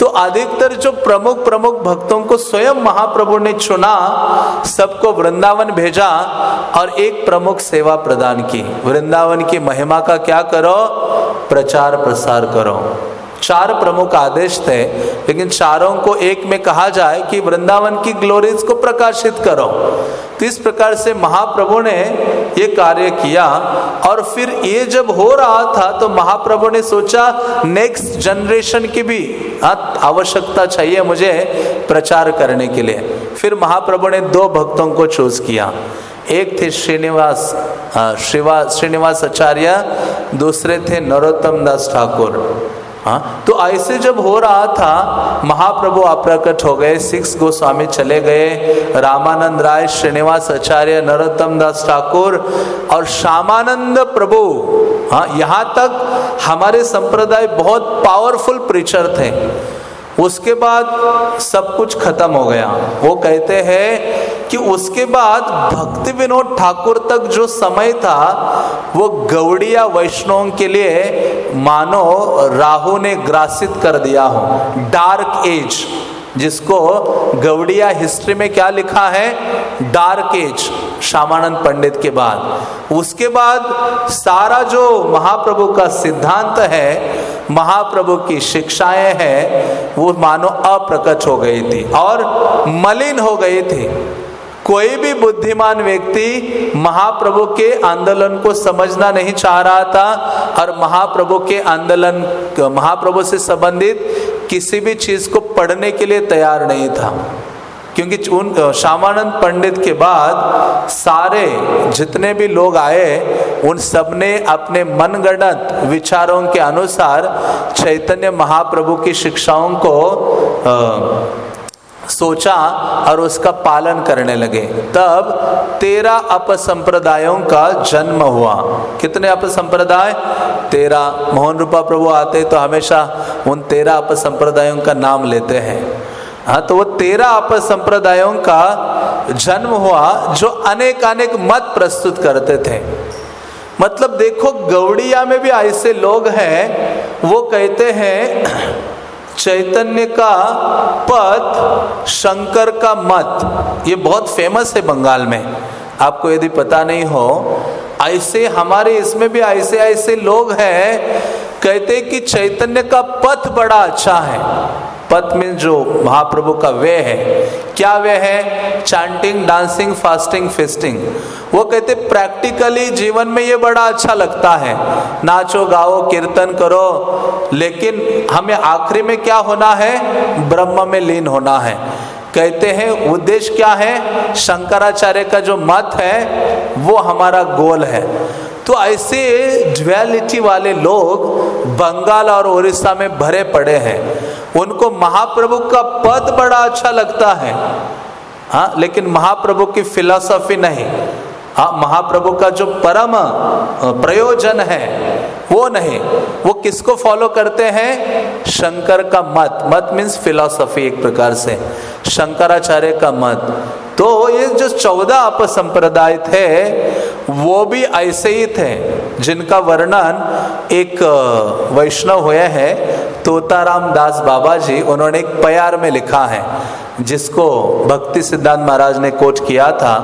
तो अधिकतर जो प्रमुख प्रमुख भक्तों को स्वयं महाप्रभु ने चुना, सबको वृंदावन भेजा और एक प्रमुख सेवा प्रदान की। वृंदावन की महिमा का क्या करो? प्रचार प्रसार करो। चार प्रमुख आदेश थे, लेकिन चारों को एक में कहा जाए कि वृंदावन की ग्लोरीज को प्रकाशित करो। तो इस प्रकार से महाप्रभु ने ये कार्य किया, और फिर ये जब हो रहा था तो महाप्रभु ने सोचा नेक्स्ट जनरेशन की भी आवश्यकता चाहिए मुझे प्रचार करने के लिए। फिर महाप्रभु ने दो भक्तों को चूज़ किया। एक थे श्रीनिवास श्रीनिवास आचार्य, दूसरे थे नरोत्तम दास ठाकुर। हाँ? तो ऐसे जब हो रहा था, महाप्रभु अप्रकट हो गए, सिक्स गोस्वामी चले गए, रामानंद राय, श्रीनिवास आचार्य, नरोत्तम दास ठाकुर और श्यामानंद प्रभु हाँ यहाँ तक हमारे संप्रदाय बहुत पावरफुल प्रीचर थे। उसके बाद सब कुछ खत्म हो गया। वो कहते हैं कि उसके बाद भक्ति विनोद ठाकुर तक जो समय था, वो गौड़िया वैष्णव के लिए मानो राहु ने ग्रासित कर दिया हो। डार्क एज जिसको गौड़िया हिस्ट्री में क्या लिखा है? डार्क एज श्यामानंद पंडित के बाद। उसके बाद सारा जो महाप्रभु का सिद्धांत है, महाप्रभु की शिक्षाएँ हैं, वो मानो अप्रकट हो गई थी और मलिन हो गई थी। कोई भी बुद्धिमान व्यक्ति महाप्रभु के आंदोलन को समझना नहीं चाह रहा था और महाप्रभु के आंदोलन महाप्रभु से संबंधित किसी भी चीज़ को पढ़ने के लिए तैयार नहीं था। क्योंकि उन श्यामानंद पंडित के बाद सारे जितने भी लोग आए उन सबने अपने मनगणत विचारों के अनुसार चैतन्य महाप्रभु की शिक्षाओं को आ, सोचा और उसका पालन करने लगे। तब तेरह अपसंप्रदायों का जन्म हुआ। कितने अपसंप्रदाय? तेरह मोहन रूपा प्रभु आते तो हमेशा उन तेरह अपसंप्रदायों का नाम लेते हैं। हाँ तो वो तेरह आपस संप्रदायों का जन्म हुआ जो अनेक अनेक मत प्रस्तुत करते थे। मतलब देखो, गौड़िया में भी ऐसे लोग हैं, वो कहते हैं चैतन्य का पथ शंकर का मत। ये बहुत फ़ेमस है बंगाल में। आपको यदि पता नहीं हो, ऐसे हमारे इसमें भी ऐसे ऐसे लोग हैं, कहते कि चैतन्य का पथ बड़ा अच्छा है। पथ में जो महाप्रभु का वे है, क्या वे है? चैंटिंग डांसिंग फास्टिंग फिस्टिंग वो कहते प्रैक्टिकली जीवन में ये बड़ा अच्छा लगता है। नाचो, गाओ, कीर्तन करो, लेकिन हमें आखिरी में क्या होना है? ब्रह्म में लीन होना है। कहते हैं, उद्देश्य क्या है? शंकराचार्य का जो मत है, वो हमारा गोल है। तो ऐसे ज्वेलिटी वाले लोग बंगाल और उड़ीसा में भरे पड़े हैं। उनको महाप्रभु का पद बड़ा अच्छा लगता है। हाँ लेकिन महाप्रभु की फिलॉसफी नहीं। हाँ महाप्रभु का जो परम प्रयोजन है, वो नहीं। वो किसको फॉलो करते हैं? शंकर का मत। मत मीन्स फिलॉसफी एक प्रकार से। शंकराचार्य का मत। तो ये जो चौदह अप संप्रदाय थे वो भी ऐसे ही थे, जिनका वर्णन एक वैष्णव हुए हैं। तोताराम दास बाबा जी उन्होंने एक प्यार में लिखा है, जिसको भक्ति सिद्धांत महाराज ने कोच किया था,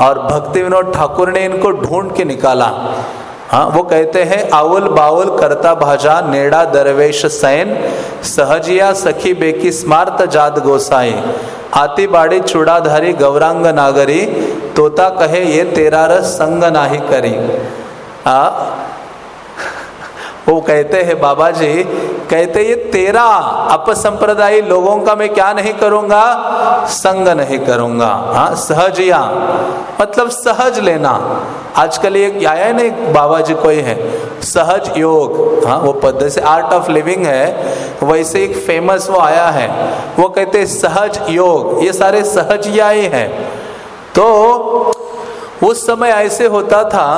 और भक्ति विनोद ठाकुर ने इनको ढूंढ के निकाला। हाँ वो कहते हैं आवल बाउल करता भाजा, नेड़ा दरवेश सैन, सहजिया सखी बेकी स्मार्त जात गोसाई, आती बाड़ी चूड़ाधारी गौरांग नागरी, तोता कहे, ये तेरा रस संग नाही करी। आ वो कहते हैं बाबा जी कहते ये तेरा अपसंप्रदायी लोगों का मैं क्या नहीं करूँगा? संग नहीं करूँगा। हाँ सहजिया मतलब सहज लेना। आजकल एक आया नहीं बाबा जी कोई है। सहज योग। हाँ वो पद्धति से आर्ट ऑफ़ लिविंग है, वैसे एक फ़ेमस वो आया है। वो कहते सहज योग। ये सारे सहजिया ही है। तो उस समय ऐसे होता था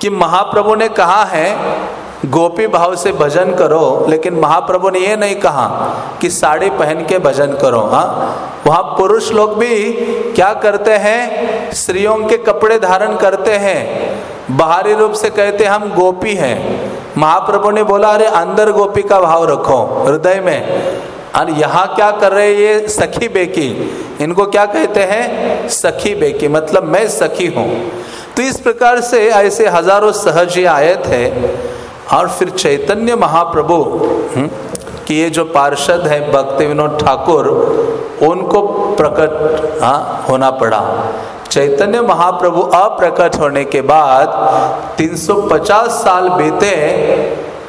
कि महाप्रभु ने कहा है गोपी भाव से भजन करो, लेकिन महाप्रभु ने ये नहीं कहा कि साड़ी पहन के भजन करो हाँ? वहाँ पुरुष लोग भी क्या करते हैं? स्त्रियों के कपड़े धारण करते हैं। बाहरी रूप से कहते हम गोपी हैं। महाप्रभु ने बोला, अरे, अंदर गोपी का भाव रखो, हृदय में। और यहाँ क्या कर रहे ये सखी बेकी इनको क्या कहते हैं? सखी बेकी मतलब मैं सखी हूँ। तो इस प्रकार से ऐसे हज़ारों सहज आए थे और फिर चैतन्य महाप्रभु हम्म, कि ये जो पार्षद है भक्ति विनोद ठाकुर उनको प्रकट हाँ होना पड़ा। चैतन्य महाप्रभु अप्रकट होने के बाद 350 साल बीते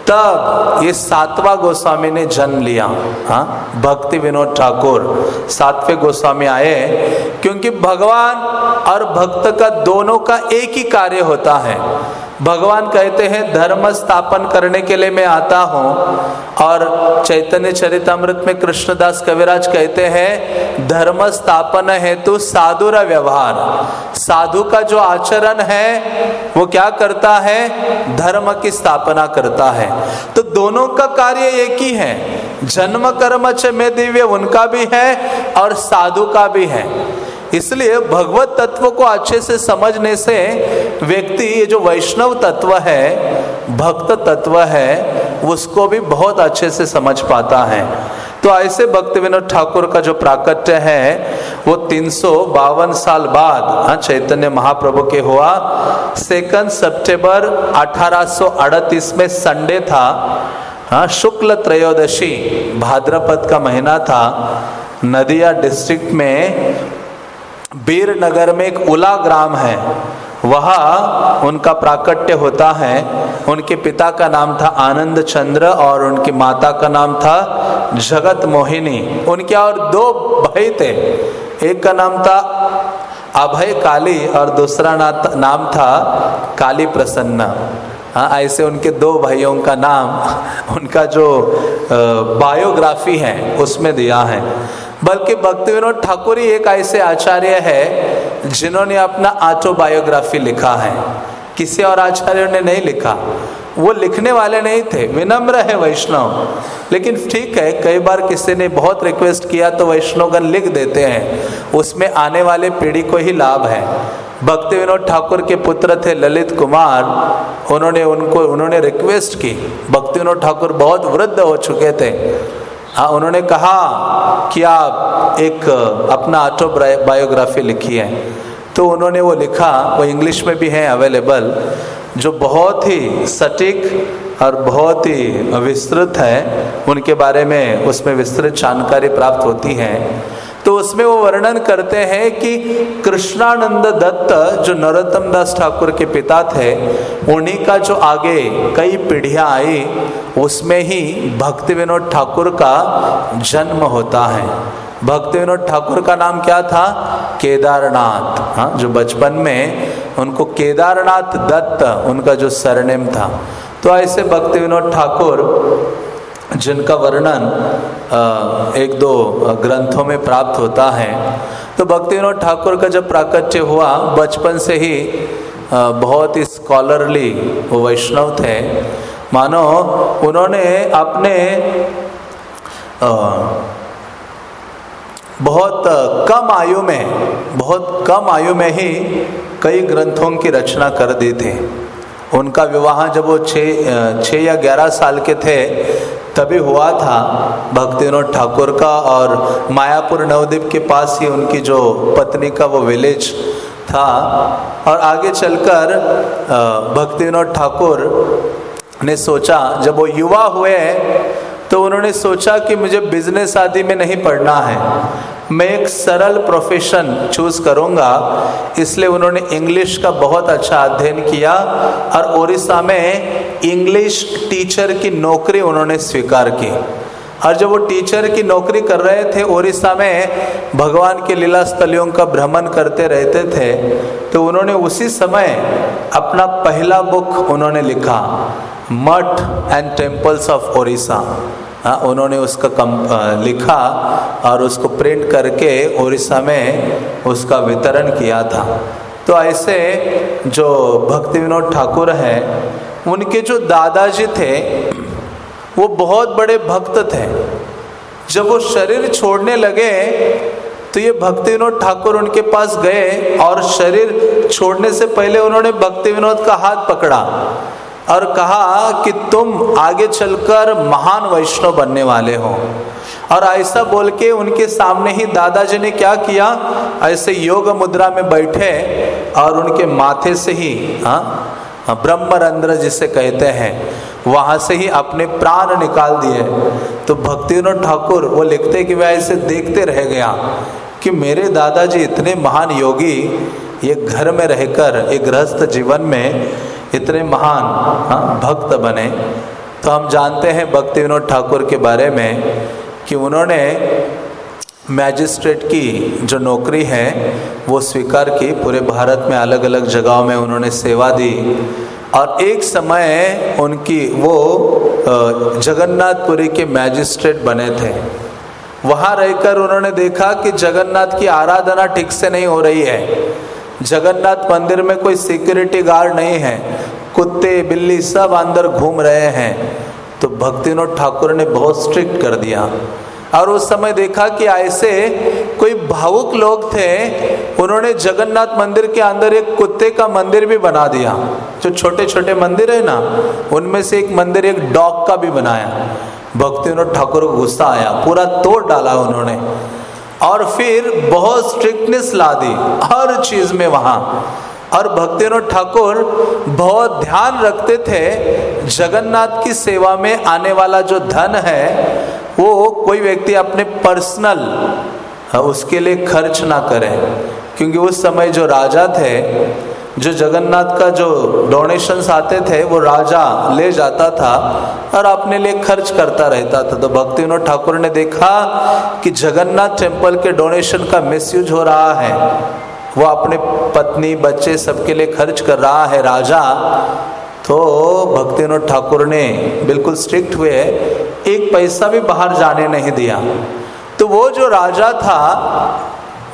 तब ये सातवा गोस्वामी ने जन्म लिया हाँ भक्ति विनोद ठाकुर। सातवें गोस्वामी आए क्योंकि भगवान और भक्त का दोनों का एक ही कार्य होता है। भगवान कहते हैं, धर्म स्थापन करने के लिए मैं आता हूँ। और चैतन्य चरितमृत में कृष्णदास कविराज कहते हैं, धर्म स्थापन हेतु साधुर व्यवहार। साधु का जो आचरण है, वो क्या करता है? धर्म की स्थापना करता है। तो दोनों का कार्य एक ही है। जन्म कर्म च में दिव्य उनका भी है और साधु का भी है। इसलिए भगवत तत्व को अच्छे से समझने से व्यक्ति, ये जो वैष्णव तत्व है, भक्त तत्व है, उसको भी बहुत अच्छे से समझ पाता है। तो ऐसे भक्त विनोद ठाकुर का जो प्राकट्य है, वो तीन साल बाद हाँ चैतन्य महाप्रभु के हुआ। सेकंड सितंबर 1838 में संडे था हाँ शुक्ल त्रयोदशी, भाद्रपद का महीना था। नदिया डिस्ट्रिक्ट में बीर नगर में एक उला ग्राम है। वह उनका प्राकट्य होता है। उनके पिता का नाम था आनंद चंद्र और उनकी माता का नाम था जगत मोहिनी। उनके और दो भाई थे। एक का नाम था अभय काली और दूसरा नाम था काली प्रसन्न। हाँ ऐसे उनके दो भाइयों का नाम, उनका जो बायोग्राफी है, उसमें दिया है। बल्कि भक्ति विनोद ठाकुर ही एक ऐसे आचार्य है जिन्होंने अपना ऑटोबायोग्राफी लिखा है। किसी और आचार्य ने नहीं लिखा। वो लिखने वाले नहीं थे, विनम्र है वैष्णव। लेकिन ठीक है, कई बार किसी ने बहुत रिक्वेस्ट किया तो वैष्णवगण लिख देते हैं। उसमें आने वाले पीढ़ी को ही लाभ है। भक्ति विनोद ठाकुर के पुत्र थे ललित कुमार। उन्होंने उनको, उन्होंने रिक्वेस्ट की। भक्ति विनोद ठाकुर बहुत वृद्ध हो चुके थे। उन्होंने कहा कि आप एक, अपना ऑटो बायोग्राफी लिखी है। तो उन्होंने वो लिखा, वो इंग्लिश में भी है अवेलेबल जो बहुत ही सटीक और बहुत ही विस्तृत है। उनके बारे में उसमें विस्तृत जानकारी प्राप्त होती है। तो उसमें वो वर्णन करते हैं कि कृष्णानंद दत्त जो नरोत्तम दास ठाकुर के पिता थे, उन्हीं का जो आगे कई पीढ़ियाँ आई, उसमें ही भक्ति विनोद ठाकुर का जन्म होता है। भक्ति विनोद ठाकुर का नाम क्या था? केदारनाथ। हाँ जो बचपन में उनको केदारनाथ दत्त, उनका जो सरनेम था। तो ऐसे भक्ति विनोद ठाकुर जिनका वर्णन एक दो ग्रंथों में प्राप्त होता है। तो भक्ति विनोद ठाकुर का जब प्राकट्य हुआ, बचपन से ही बहुत ही स्कॉलरली वो वैष्णव थे। मानो, उन्होंने अपने बहुत कम आयु में, बहुत कम आयु में ही कई ग्रंथों की रचना कर दी थी। उनका विवाह जब वो छः छः या ग्यारह साल के थे तभी हुआ था भक्ति विनोद ठाकुर का और मायापुर नवदीप के पास ही उनकी जो पत्नी का वो विलेज था। और आगे चलकर भक्ति विनोद ठाकुर ने सोचा, जब वो युवा हुए तो उन्होंने सोचा कि मुझे बिज़नेस आदि में नहीं पढ़ना है। मैं एक सरल प्रोफेशन चूज़ करूँगा, इसलिए उन्होंने इंग्लिश का बहुत अच्छा अध्ययन किया और उड़ीसा में इंग्लिश टीचर की नौकरी उन्होंने स्वीकार की। और जब वो टीचर की नौकरी कर रहे थे ओडिशा में भगवान के लीला स्थलियों का भ्रमण करते रहते थे तो उन्होंने उसी समय अपना पहला बुक उन्होंने लिखा, मठ एंड टेम्पल्स ऑफ़ ओडिशा हाँ उन्होंने उसका कम लिखा और उसको प्रिंट करके उड़ीसा में उसका वितरण किया था। तो ऐसे जो भक्ति विनोद ठाकुर हैं, उनके जो दादाजी थे, वो बहुत बड़े भक्त थे। जब वो शरीर छोड़ने लगे तो ये भक्ति विनोद ठाकुर उनके पास गए और शरीर छोड़ने से पहले उन्होंने भक्ति विनोद का हाथ पकड़ा। और कहा कि तुम आगे चलकर महान वैष्णव बनने वाले हो। और ऐसा बोल के उनके सामने ही दादाजी ने क्या किया? ऐसे योग मुद्रा में बैठे और उनके माथे से ही हाँ, ब्रह्मरंध्र जिसे कहते हैं वहाँ से ही अपने प्राण निकाल दिए। तो भक्ति ठाकुर वो लिखते कि वह ऐसे देखते रह गया कि मेरे दादाजी इतने महान योगी ये घर में रहकर एक गृहस्थ जीवन में इतने महान हाँ, भक्त बने। तो हम जानते हैं भक्ति विनोद ठाकुर के बारे में कि उन्होंने मैजिस्ट्रेट की जो नौकरी है वो स्वीकार की। पूरे भारत में अलग अलग जगहों में उन्होंने सेवा दी। और एक समय उनकी वो जगन्नाथपुरी के मैजिस्ट्रेट बने थे। वहाँ रहकर उन्होंने देखा कि जगन्नाथ की आराधना ठीक से नहीं हो रही है। जगन्नाथ मंदिर में कोई सिक्योरिटी गार्ड नहीं है। कुत्ते, बिल्ली सब अंदर घूम रहे हैं। तो भक्तिनोद ठाकुर ने बहुत स्ट्रिक्ट कर दिया। और उस समय देखा कि ऐसे कोई भावुक लोग थे, उन्होंने जगन्नाथ मंदिर के अंदर एक कुत्ते का मंदिर भी बना दिया। जो छोटे छोटे मंदिर है ना, उनमें से एक मंदिर एक डॉग का भी बनाया। भक्ति ठाकुर को गुस्सा आया, पूरा तोड़ डाला उन्होंने। और फिर बहुत स्ट्रिक्टनेस ला दी हर चीज़ में वहाँ। और भक्ति ठाकुर बहुत ध्यान रखते थे, जगन्नाथ की सेवा में आने वाला जो धन है, वो कोई व्यक्ति अपने पर्सनल उसके लिए खर्च ना करे। क्योंकि उस समय जो राजा थे जो जगन्नाथ का जो डोनेशंस आते थे, वो राजा ले जाता था और अपने लिए खर्च करता रहता था। तो भक्ति विनोद ठाकुर ने देखा कि जगन्नाथ टेंपल के डोनेशन का मिसयूज हो रहा है। वो अपने पत्नी, बच्चे सबके लिए खर्च कर रहा है, राजा। तो भक्ति विनोद ठाकुर ने बिल्कुल स्ट्रिक्ट हुए एक पैसा भी बाहर जाने नहीं दिया। तो वो जो राजा था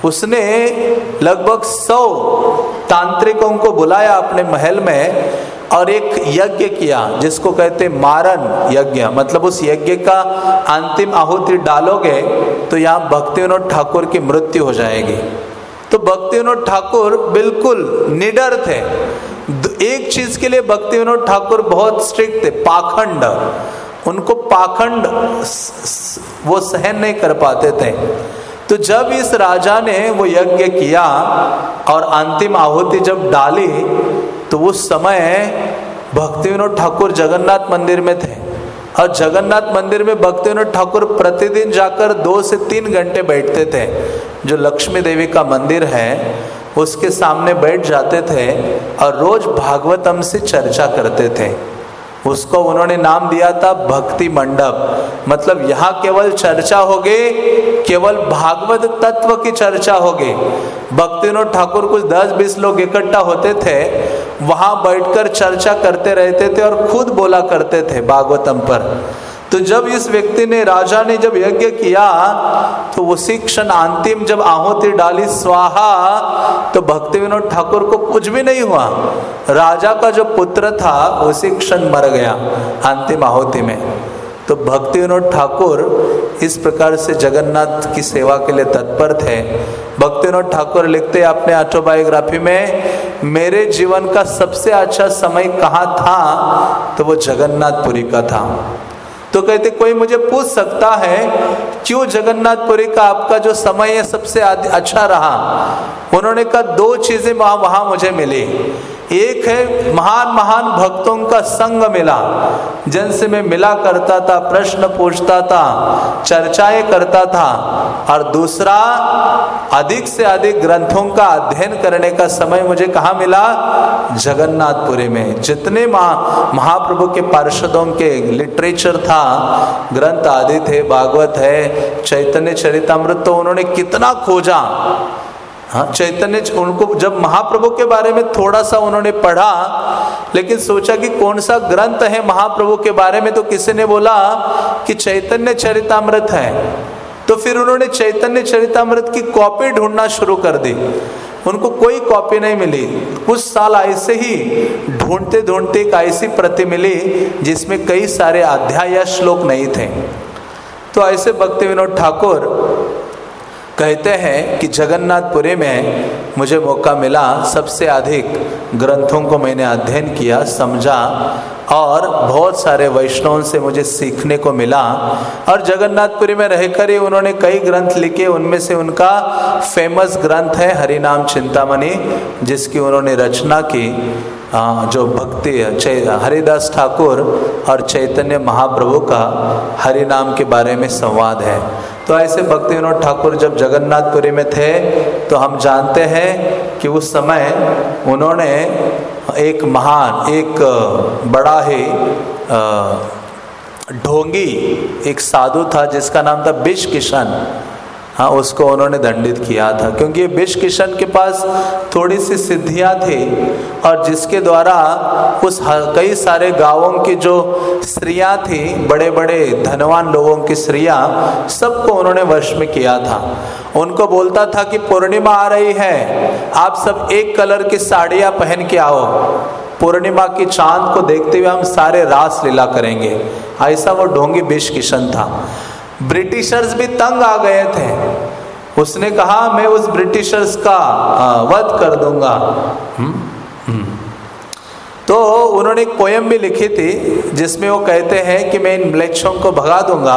उसने लगभग सौ तांत्रिकों को बुलाया अपने महल में और एक यज्ञ किया, जिसको कहते मारन यज्ञ। मतलब उस यज्ञ का अंतिम आहुति डालोगे तो यहाँ भक्ति विनोद ठाकुर की मृत्यु हो जाएगी। तो भक्ति विनोद ठाकुर बिल्कुल निडर थे। एक चीज़ के लिए भक्ति विनोद ठाकुर बहुत स्ट्रिक्ट थे, पाखंड। उनको पाखंड वो सहन नहीं कर पाते थे। तो जब इस राजा ने वो यज्ञ किया और अंतिम आहुति जब डाली तो उस समय भक्ति विनोद ठाकुर जगन्नाथ मंदिर में थे। और जगन्नाथ मंदिर में भक्ति विनोद ठाकुर प्रतिदिन जाकर दो से तीन घंटे बैठते थे। जो लक्ष्मी देवी का मंदिर है, उसके सामने बैठ जाते थे और रोज भागवतम से चर्चा करते थे। उसको उन्होंने नाम दिया था भक्ति मंडप। मतलब यहाँ केवल चर्चा होगी, केवल भागवत तत्व की चर्चा होगी। भक्ति ठाकुर कुछ दस बीस लोग इकट्ठा होते थे, वहाँ बैठकर चर्चा करते रहते थे और खुद बोला करते थे भागवतम पर। तो जब इस व्यक्ति ने, राजा ने जब यज्ञ किया तो उसी क्षण अंतिम जब आहुति डाली, स्वाहा तो भक्ति विनोद ठाकुर को कुछ भी नहीं हुआ। राजा का जो पुत्र था उसी क्षण मर गया अंतिम आहुति में। तो भक्ति विनोद ठाकुर इस प्रकार से जगन्नाथ की सेवा के लिए तत्पर थे। भक्ति विनोद ठाकुर लिखते अपने ऑटोबायोग्राफी में, मेरे जीवन का सबसे अच्छा समय कहाँ था? तो वो जगन्नाथपुरी का था। तो कहते, कोई मुझे पूछ सकता है, क्यों जगन्नाथपुरी का आपका जो समय है सबसे अच्छा रहा। उन्होंने कहा, दो चीज़ें वहाँ वहाँ मुझे मिली। एक है महान महान भक्तों का संग मिला, जिनसे मैं मिला करता था, प्रश्न पूछता था, चर्चाएँ करता था, और दूसरा अधिक से अधिक ग्रंथों का अध्ययन करने का समय मुझे कहा मिला? जगन्नाथपुरी में। जितने महा, महाप्रभु के पार्षदों के लिटरेचर था, ग्रंथ आदि थे, भागवत है, चैतन्य चरितमृत तो उन्होंने कितना खोजा। हाँ चैतन्य उनको जब महाप्रभु के बारे में थोड़ा सा उन्होंने पढ़ा, लेकिन सोचा कि कौन सा ग्रंथ है महाप्रभु के बारे में तो किसी ने बोला कि चैतन्य चरितमृत है। तो फिर उन्होंने चैतन्य चरितमृत की कॉपी ढूंढना शुरू कर दी। उनको कोई कॉपी नहीं मिली। कुछ साल ऐसे ही ढूंढते ढूंढते एक ऐसी प्रति मिली, जिसमें कई सारे अध्याय या श्लोक नहीं थे। तो ऐसे भक्ति विनोद ठाकुर कहते हैं कि जगन्नाथपुरी में मुझे मौका मिला सबसे अधिक ग्रंथों को मैंने अध्ययन किया, समझा, और बहुत सारे वैष्णव से मुझे सीखने को मिला। और जगन्नाथपुरी में रहकर ही उन्होंने कई ग्रंथ लिखे, उनमें से उनका फ़ेमस ग्रंथ है हरिनाम चिंतामणि, जिसकी उन्होंने रचना की। जो भक्ति हरिदास ठाकुर और चैतन्य महाप्रभु का हरि नाम के बारे में संवाद है। तो ऐसे भक्ति विनोद ठाकुर जब जगन्नाथपुरी में थे तो हम जानते हैं कि उस समय उन्होंने एक महान, एक बड़ा ही ढोंगी, एक साधु था जिसका नाम था बिश किशन। हाँ उसको उन्होंने दंडित किया था, क्योंकि बिश किशन के पास थोड़ी सी सिद्धियाँ थी, और जिसके द्वारा उस कई सारे गाँवों की जो स्त्रियाँ थी बड़े बड़े धनवान लोगों की स्त्रियाँ, सबको उन्होंने वश में किया था। उनको बोलता था कि, पूर्णिमा आ रही है, आप सब एक कलर की साड़ियाँ पहन के आओ। पूर्णिमा की चाँद को देखते हुए हम सारे रास लीला करेंगे। ऐसा वो ढोंगी बिश किशन था। ब्रिटिशर्स भी तंग आ गए थे उसने कहा, मैं उस ब्रिटिशर्स का वध कर दूँगा हुँ? हुँ? तो उन्होंने एक पोयम भी लिखी थी, जिसमें वो कहते हैं कि मैं इन म्लेच्छों को भगा दूँगा,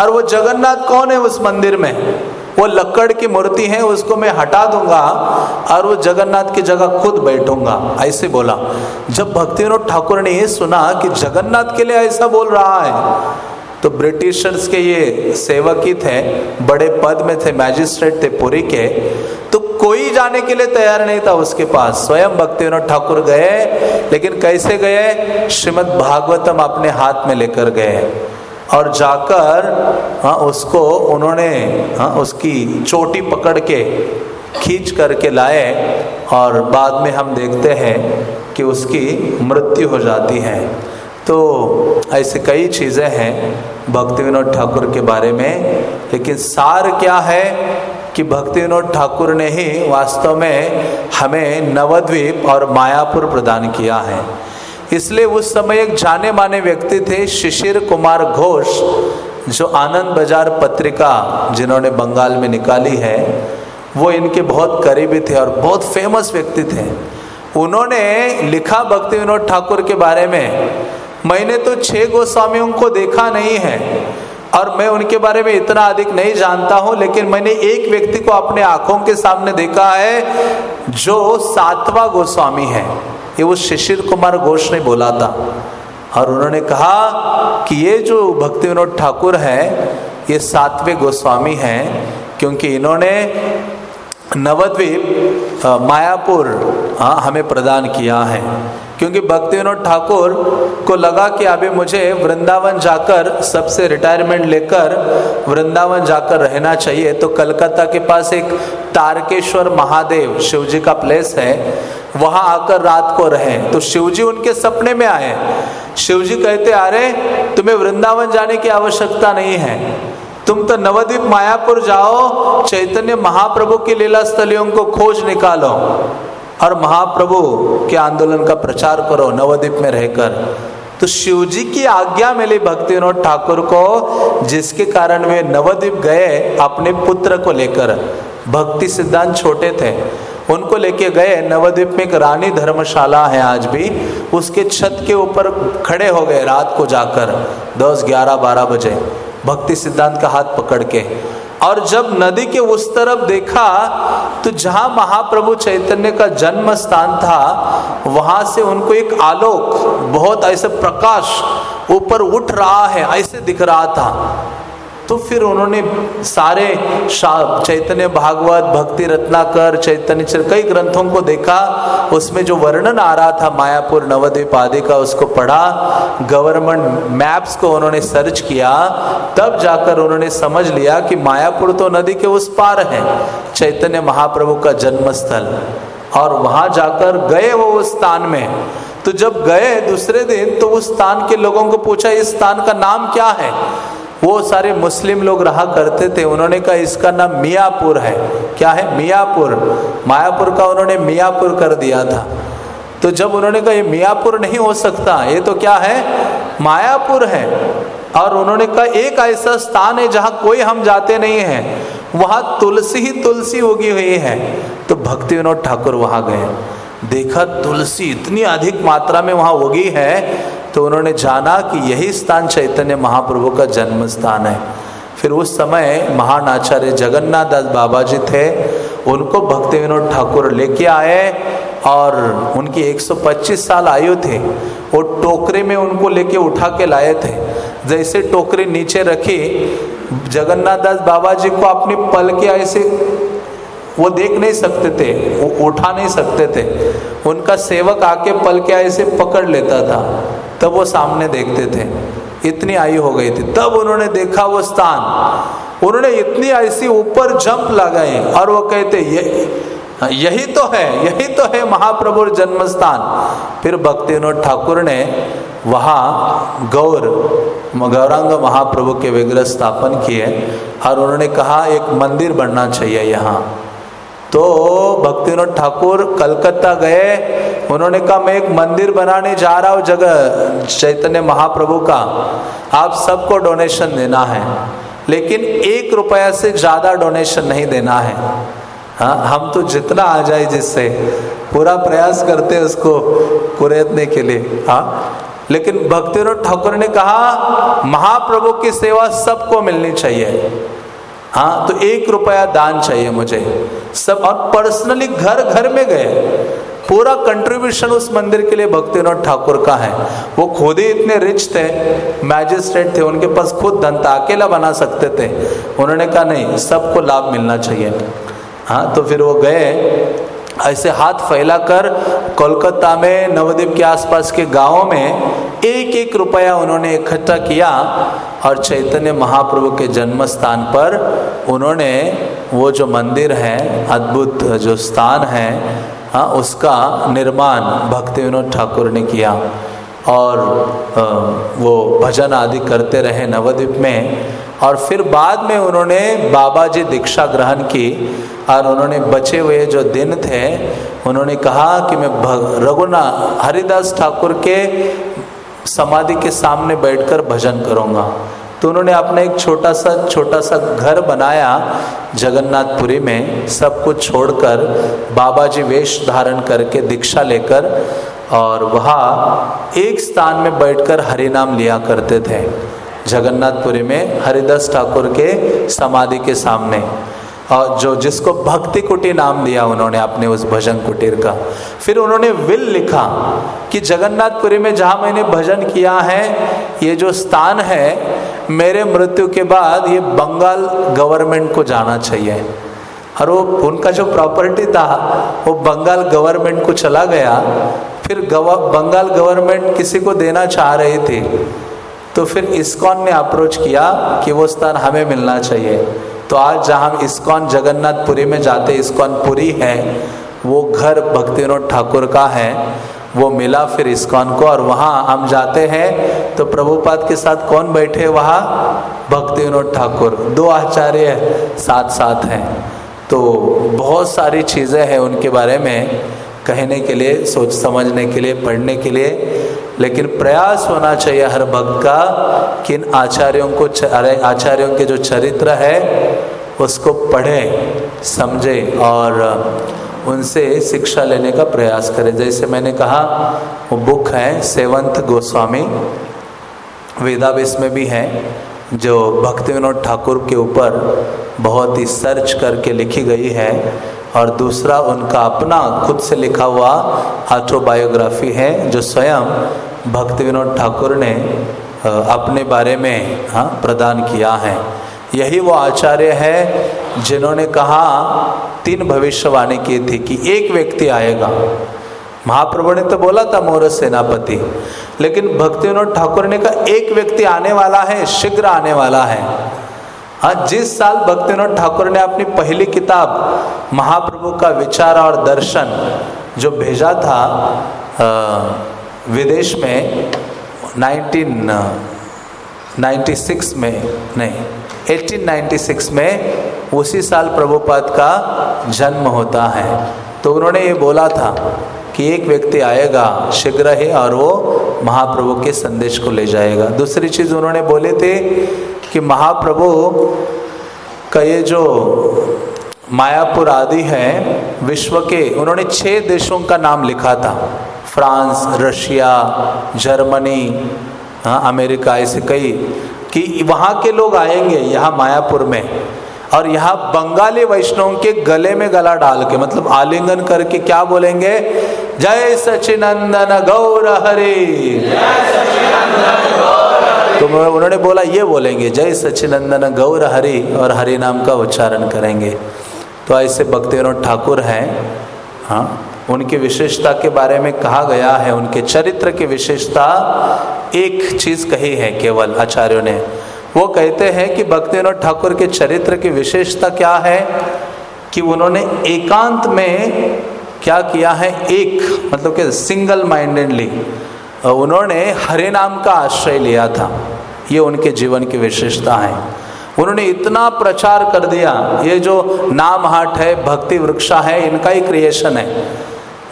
और वो जगन्नाथ कौन है उस मंदिर में वो लक्कड़ की मूर्ति है, उसको मैं हटा दूँगा, और वो जगन्नाथ की जगह खुद बैठूँगा ऐसे बोला जब भक्ति ठाकुर ने ये सुना कि जगन्नाथ के लिए ऐसा बोल रहा है तो ब्रिटिशर्स के ये सेवक ही थे, बड़े पद में थे, मैजिस्ट्रेट थे पुरी के तो कोई जाने के लिए तैयार नहीं था उसके पास। स्वयं भक्ति विनोद ठाकुर गए, लेकिन कैसे गए? श्रीमद भागवतम अपने हाथ में लेकर गए। और जाकर हाँ उसको उन्होंने हाँ उसकी चोटी पकड़ के खींच करके लाए, और बाद में हम देखते हैं कि उसकी मृत्यु हो जाती है। तो ऐसे कई चीज़ें हैं भक्ति विनोद ठाकुर के बारे में, लेकिन सार क्या है कि भक्ति विनोद ठाकुर ने ही वास्तव में हमें नवद्वीप और मायापुर प्रदान किया है। इसलिए उस समय एक जाने माने व्यक्ति थे शिशिर कुमार घोष, जो आनंद बाज़ार पत्रिका जिन्होंने बंगाल में निकाली है, वो इनके बहुत करीबी थे और बहुत फ़ेमस व्यक्ति थे। उन्होंने लिखा भक्ति विनोद ठाकुर के बारे में मैंने तो छह गोस्वामियों को देखा नहीं है और मैं उनके बारे में इतना अधिक नहीं जानता हूँ, लेकिन मैंने एक व्यक्ति को अपने आँखों के सामने देखा है जो सातवां गोस्वामी है। ये वो शिशिर कुमार घोष ने बोला था और उन्होंने कहा कि ये जो भक्ति विनोद ठाकुर है, ये सातवें गोस्वामी हैं, क्योंकि इन्होंने नवद्वीप मायापुर हाँ हमें प्रदान किया है। क्योंकि भक्ति विनोद ठाकुर को लगा कि अभी मुझे वृंदावन जाकर, सबसे रिटायरमेंट लेकर वृंदावन जाकर रहना चाहिए। तो कलकत्ता के पास एक तारकेश्वर महादेव शिवजी का प्लेस है। वहाँ आकर रात को रहे। तो शिव जी उनके सपने में आए। शिव जी कहते, अरे, तुम्हें वृंदावन जाने की आवश्यकता नहीं है। तुम तो नवद्वीप मायापुर जाओ, चैतन्य महाप्रभु की लीला स्थलियों को खोज निकालो। और महाप्रभु के आंदोलन का प्रचार करो नवद्वीप में रहकर। तो शिव जी की आज्ञा मिली भक्ति विनोद ठाकुर को, जिसके कारण वे नवद्वीप गए अपने पुत्र को लेकर। भक्ति सिद्धांत छोटे थे। उनको लेके गए नवद्वीप में एक रानी धर्मशाला है आज भी। उसके छत के ऊपर खड़े हो गए रात को जाकर, दस, ग्यारह, बारह बजे। भक्ति सिद्धांत का हाथ पकड़ के। और जब नदी के उस तरफ़ देखा तो जहाँ महाप्रभु चैतन्य का जन्म स्थान था, वहाँ से उनको एक आलोक, बहुत ऐसे प्रकाश, ऊपर उठ रहा है, ऐसे दिख रहा था। तो फिर उन्होंने सारे चैतन्य भागवत, भक्ति रत्नाकर, चैतन्य कई ग्रंथों को देखा। उसमें जो वर्णन आ रहा था मायापुर नवद्वीप आदि का, उसको पढ़ा। गवर्नमेंट मैप्स को उन्होंने सर्च किया। तब जाकर उन्होंने समझ लिया कि मायापुर तो नदी के उस पार है, चैतन्य महाप्रभु का जन्म स्थल और वहाँ जाकर गए वो उस स्थान में। तो जब गए दूसरे दिन तो उस स्थान के लोगों को पूछा, इस स्थान का नाम क्या है? वो सारे मुस्लिम लोग रहा करते थे, उन्होंने कहा, इसका नाम मियापुर है। क्या है? मियापुर। मायापुर का उन्होंने मियापुर कर दिया था। तो जब उन्होंने कहा, ये मियापुर नहीं हो सकता, ये तो क्या है? मायापुर है। और उन्होंने कहा, एक ऐसा स्थान है जहाँ कोई हम जाते नहीं हैं। वहाँ तुलसी ही तुलसी उगी हुई है। तो भक्ति विनोद ठाकुर वहाँ गए। देखा, तुलसी इतनी अधिक मात्रा में वहाँ उगी है तो उन्होंने जाना कि यही स्थान चैतन्य महाप्रभु का जन्म स्थान है। फिर उस समय महान आचार्य जगन्नाथ दास बाबा जी थे। उनको भक्ति विनोद ठाकुर लेके आए और उनकी 125 साल आयु थे। वो टोकरे में उनको लेके उठा के लाए थे। जैसे टोकरी नीचे रखी, जगन्नाथ दास बाबा जी को अपनी पल के ऐसे वो देख नहीं सकते थे, वो उठा नहीं सकते थे। उनका सेवक आके पल के ऐसे पकड़ लेता था। तब वो सामने देखते थे। इतनी आयु हो गई थी। तब उन्होंने देखा वो स्थान। उन्होंने इतनी ऐसी ऊपर जंप लगाए और वो कहते, ये, यही तो है, यही तो है महाप्रभु जन्म स्थान फिर भक्ति विनोद ठाकुर ने वहाँ गौर, गौरांग महाप्रभु के विग्रह स्थापन किए और उन्होंने कहा, एक मंदिर बनना चाहिए यहाँ। तो भक्ति ठाकुर कलकत्ता गए। उन्होंने कहा, मैं एक मंदिर बनाने जा रहा हूँ जगह, चैतन्य महाप्रभु का। आप सबको डोनेशन देना है। लेकिन एक रुपया से ज़्यादा डोनेशन नहीं देना है। हाँ हम तो जितना आ जाए जिससे। पूरा प्रयास करते हैं उसको कुरेदने के लिए। हाँ लेकिन भक्ति ठाकुर ने कहा, महाप्रभु की सेवा सबको मिलनी चाहिए। हाँ तो एक रुपया दान चाहिए मुझे। सब और पर्सनली घर घर में गए। पूरा कंट्रीब्यूशन उस मंदिर के लिए भक्तिनाथ ठाकुर का है। वो खुद ही इतने रिच थे मैजिस्ट्रेट थे, उनके पास खुद धन अकेला बना सकते थे। उन्होंने कहा, नहीं, सबको लाभ मिलना चाहिए। हाँ तो फिर वो गए। ऐसे हाथ फैलाकर कोलकाता में, नवद्वीप के आसपास के गाँवों में एक एक रुपया उन्होंने इकट्ठा किया। और चैतन्य महाप्रभु के जन्म स्थान पर उन्होंने वो जो मंदिर है, अद्भुत जो स्थान है हाँ उसका निर्माण भक्ति विनोद ठाकुर ने किया। और वो भजन आदि करते रहे नवद्वीप में। और फिर बाद में उन्होंने बाबा जी दीक्षा ग्रहण की और उन्होंने बचे हुए जो दिन थे, उन्होंने कहा कि मैं रघुना, हरिदास ठाकुर के समाधि के सामने बैठकर भजन करूँगा। तो उन्होंने अपना एक छोटा सा छोटा सा घर बनाया जगन्नाथपुरी में। सब कुछ छोड़कर बाबा जी वेश धारण करके दीक्षा लेकर और वहाँ एक स्थान में बैठकर हरि नाम लिया करते थे। जगन्नाथपुरी में हरिदास ठाकुर के समाधि के सामने। और जो जिसको भक्ति कुटीर नाम दिया उन्होंने अपने उस भजन कुटीर का। फिर उन्होंने विल लिखा कि जगन्नाथपुरी में जहाँ मैंने भजन किया है ये जो स्थान है मेरे मृत्यु के बाद ये बंगाल गवर्नमेंट को जाना चाहिए। और वो उनका जो प्रॉपर्टी था वो बंगाल गवर्नमेंट को चला गया। फिर गवा, बंगाल गवर्नमेंट किसी को देना चाह रही थी तो फिर इस्कॉन ने अप्रोच किया कि वो स्थान हमें मिलना चाहिए। तो आज जहाँ हम इस्कॉन जगन्नाथपुरी में जाते इस्कॉन पुरी है, वो घर भक्ति विनोद ठाकुर का है। वो मिला फिर इस्कॉन को और वहाँ हम जाते हैं। तो प्रभुपाद के साथ कौन बैठे वहाँ? भक्ति विनोद ठाकुर। दो आचार्य साथ साथ हैं। तो बहुत सारी चीज़ें हैं उनके बारे में कहने के लिए, सोच समझने के लिए, पढ़ने के लिए। लेकिन प्रयास होना चाहिए हर भक्त का कि इन आचार्यों को आचार्यों के जो चरित्र है, उसको पढ़े, समझे और उनसे शिक्षा लेने का प्रयास करें। जैसे मैंने कहा, वो बुक है, सेवंत गोस्वामी वेदावेश में भी है, जो भक्ति विनोद ठाकुर के ऊपर बहुत ही सर्च करके लिखी गई है। और दूसरा उनका अपना खुद से लिखा हुआ ऑटोबायोग्राफी है, जो स्वयं भक्ति विनोद ठाकुर ने अपने बारे में हाँ प्रदान किया है। यही वो आचार्य है जिन्होंने कहा तीन भविष्यवाणी की थी कि एक व्यक्ति आएगा। महाप्रभु ने तो बोला था मोर सेनापति। लेकिन भक्ति विनोद ठाकुर ने कहा एक व्यक्ति आने वाला है शीघ्र आने वाला है। हाँ जिस साल भक्ति विनोद ठाकुर ने अपनी पहली किताब महाप्रभु का विचार और दर्शन जो भेजा था आ, विदेश में 1996 में, नहीं 1896 में उसी साल प्रभुपाद का जन्म होता है। तो उन्होंने ये बोला था कि एक व्यक्ति आएगा, शीघ्र ही और वो महाप्रभु के संदेश को ले जाएगा। दूसरी चीज़ उन्होंने बोले थे कि महाप्रभु का ये जो मायापुर आदि है, विश्व के, उन्होंने छह देशों का नाम लिखा था। फ्रांस, रशिया, जर्मनी हाँ अमेरिका, ऐसे कई, कि वहाँ के लोग आएँगे यहाँ मायापुर में और यहाँ बंगाली वैष्णव के गले में गला डाल के मतलब आलिंगन करके क्या बोलेंगे? जय सचिनंदन गौर हरे। तो उन्होंने बोला, ये बोलेंगे, जय सचिनंदन गौर हरि और हरि नाम का उच्चारण करेंगे। तो ऐसे भक्ति ठाकुर हैं हाँ उनकी विशेषता के बारे में कहा गया है, उनके चरित्र की विशेषता एक चीज़ कही है केवल आचार्यों ने। वो कहते हैं कि भक्तिनाथ ठाकुर के चरित्र की विशेषता क्या है कि उन्होंने एकांत में क्या किया है? एक मतलब कि सिंगल माइंडेडली उन्होंने हरे नाम का आश्रय लिया था। ये उनके जीवन की विशेषता है। उन्होंने इतना प्रचार कर दिया। ये जो नाम हाट है, भक्ति वृक्षा है, इनका ही क्रिएशन है।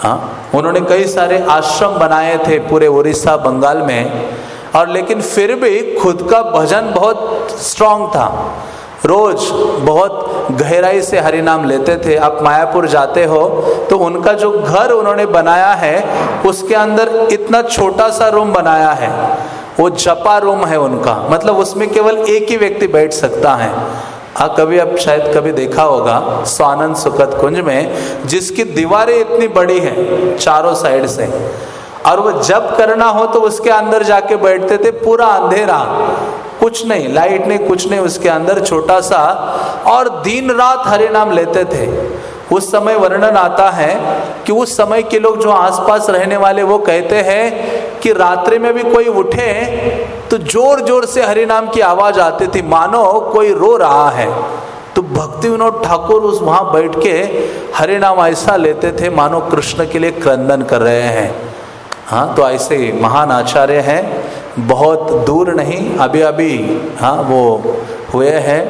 हाँ उन्होंने कई सारे आश्रम बनाए थे पूरे उड़ीसा बंगाल में, और लेकिन फिर भी खुद का भजन बहुत स्ट्रांग था। रोज बहुत गहराई से हरि नाम लेते थे। आप मायापुर जाते हो तो उनका जो घर उन्होंने बनाया है, उसके अंदर इतना छोटा सा रूम बनाया है। वो जपा रूम है उनका। मतलब उसमें केवल एक ही व्यक्ति बैठ सकता है। हाँ कभी अब शायद कभी देखा होगा स्वानंद सुखद कुंज में, जिसकी दीवारें इतनी बड़ी हैं चारों साइड से। और वो जब करना हो तो उसके अंदर जाके बैठते थे, पूरा अंधेरा। कुछ नहीं, लाइट नहीं, कुछ नहीं उसके अंदर, छोटा सा। और दिन रात हरे नाम लेते थे। उस समय वर्णन आता है कि उस समय के लोग जो आसपास रहने वाले, वो कहते हैं कि रात्रि में भी कोई उठे तो ज़ोर ज़ोर से हरि नाम की आवाज़ आती थी, मानो कोई रो रहा है। तो भक्ति विनोद ठाकुर उस वहाँ बैठ के हरि नाम ऐसा लेते थे, मानो कृष्ण के लिए क्रंदन कर रहे हैं। हाँ तो ऐसे महान आचार्य हैं, बहुत दूर नहीं अभी अभी हाँ वो हुए हैं,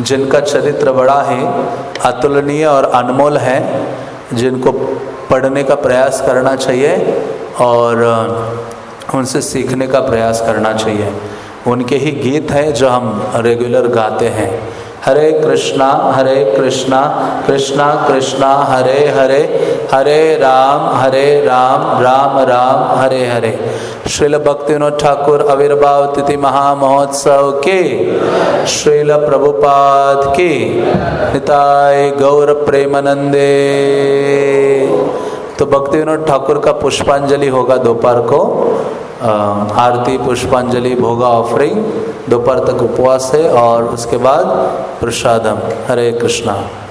जिनका चरित्र बड़ा ही अतुलनीय और अनमोल है, जिनको पढ़ने का प्रयास करना चाहिए। और उनसे सीखने का प्रयास करना चाहिए। उनके ही गीत हैं जो हम रेगुलर गाते हैं। हरे कृष्णा हरे कृष्णा कृष्णा कृष्णा, हरे हरे हरे राम हरे राम राम राम, हरे हरे। श्रील भक्तिनोद ठाकुर आविर्भाव तिथि महामहोत्सव के। श्रील प्रभुपाद के। निताय गौर प्रेमानंदे। तो भक्ति विनोद ठाकुर का पुष्पांजलि होगा दोपहर को। आरती, पुष्पांजलि, भोगा ऑफरिंग दोपहर तक उपवास है और उसके बाद प्रसादम। हरे कृष्णा।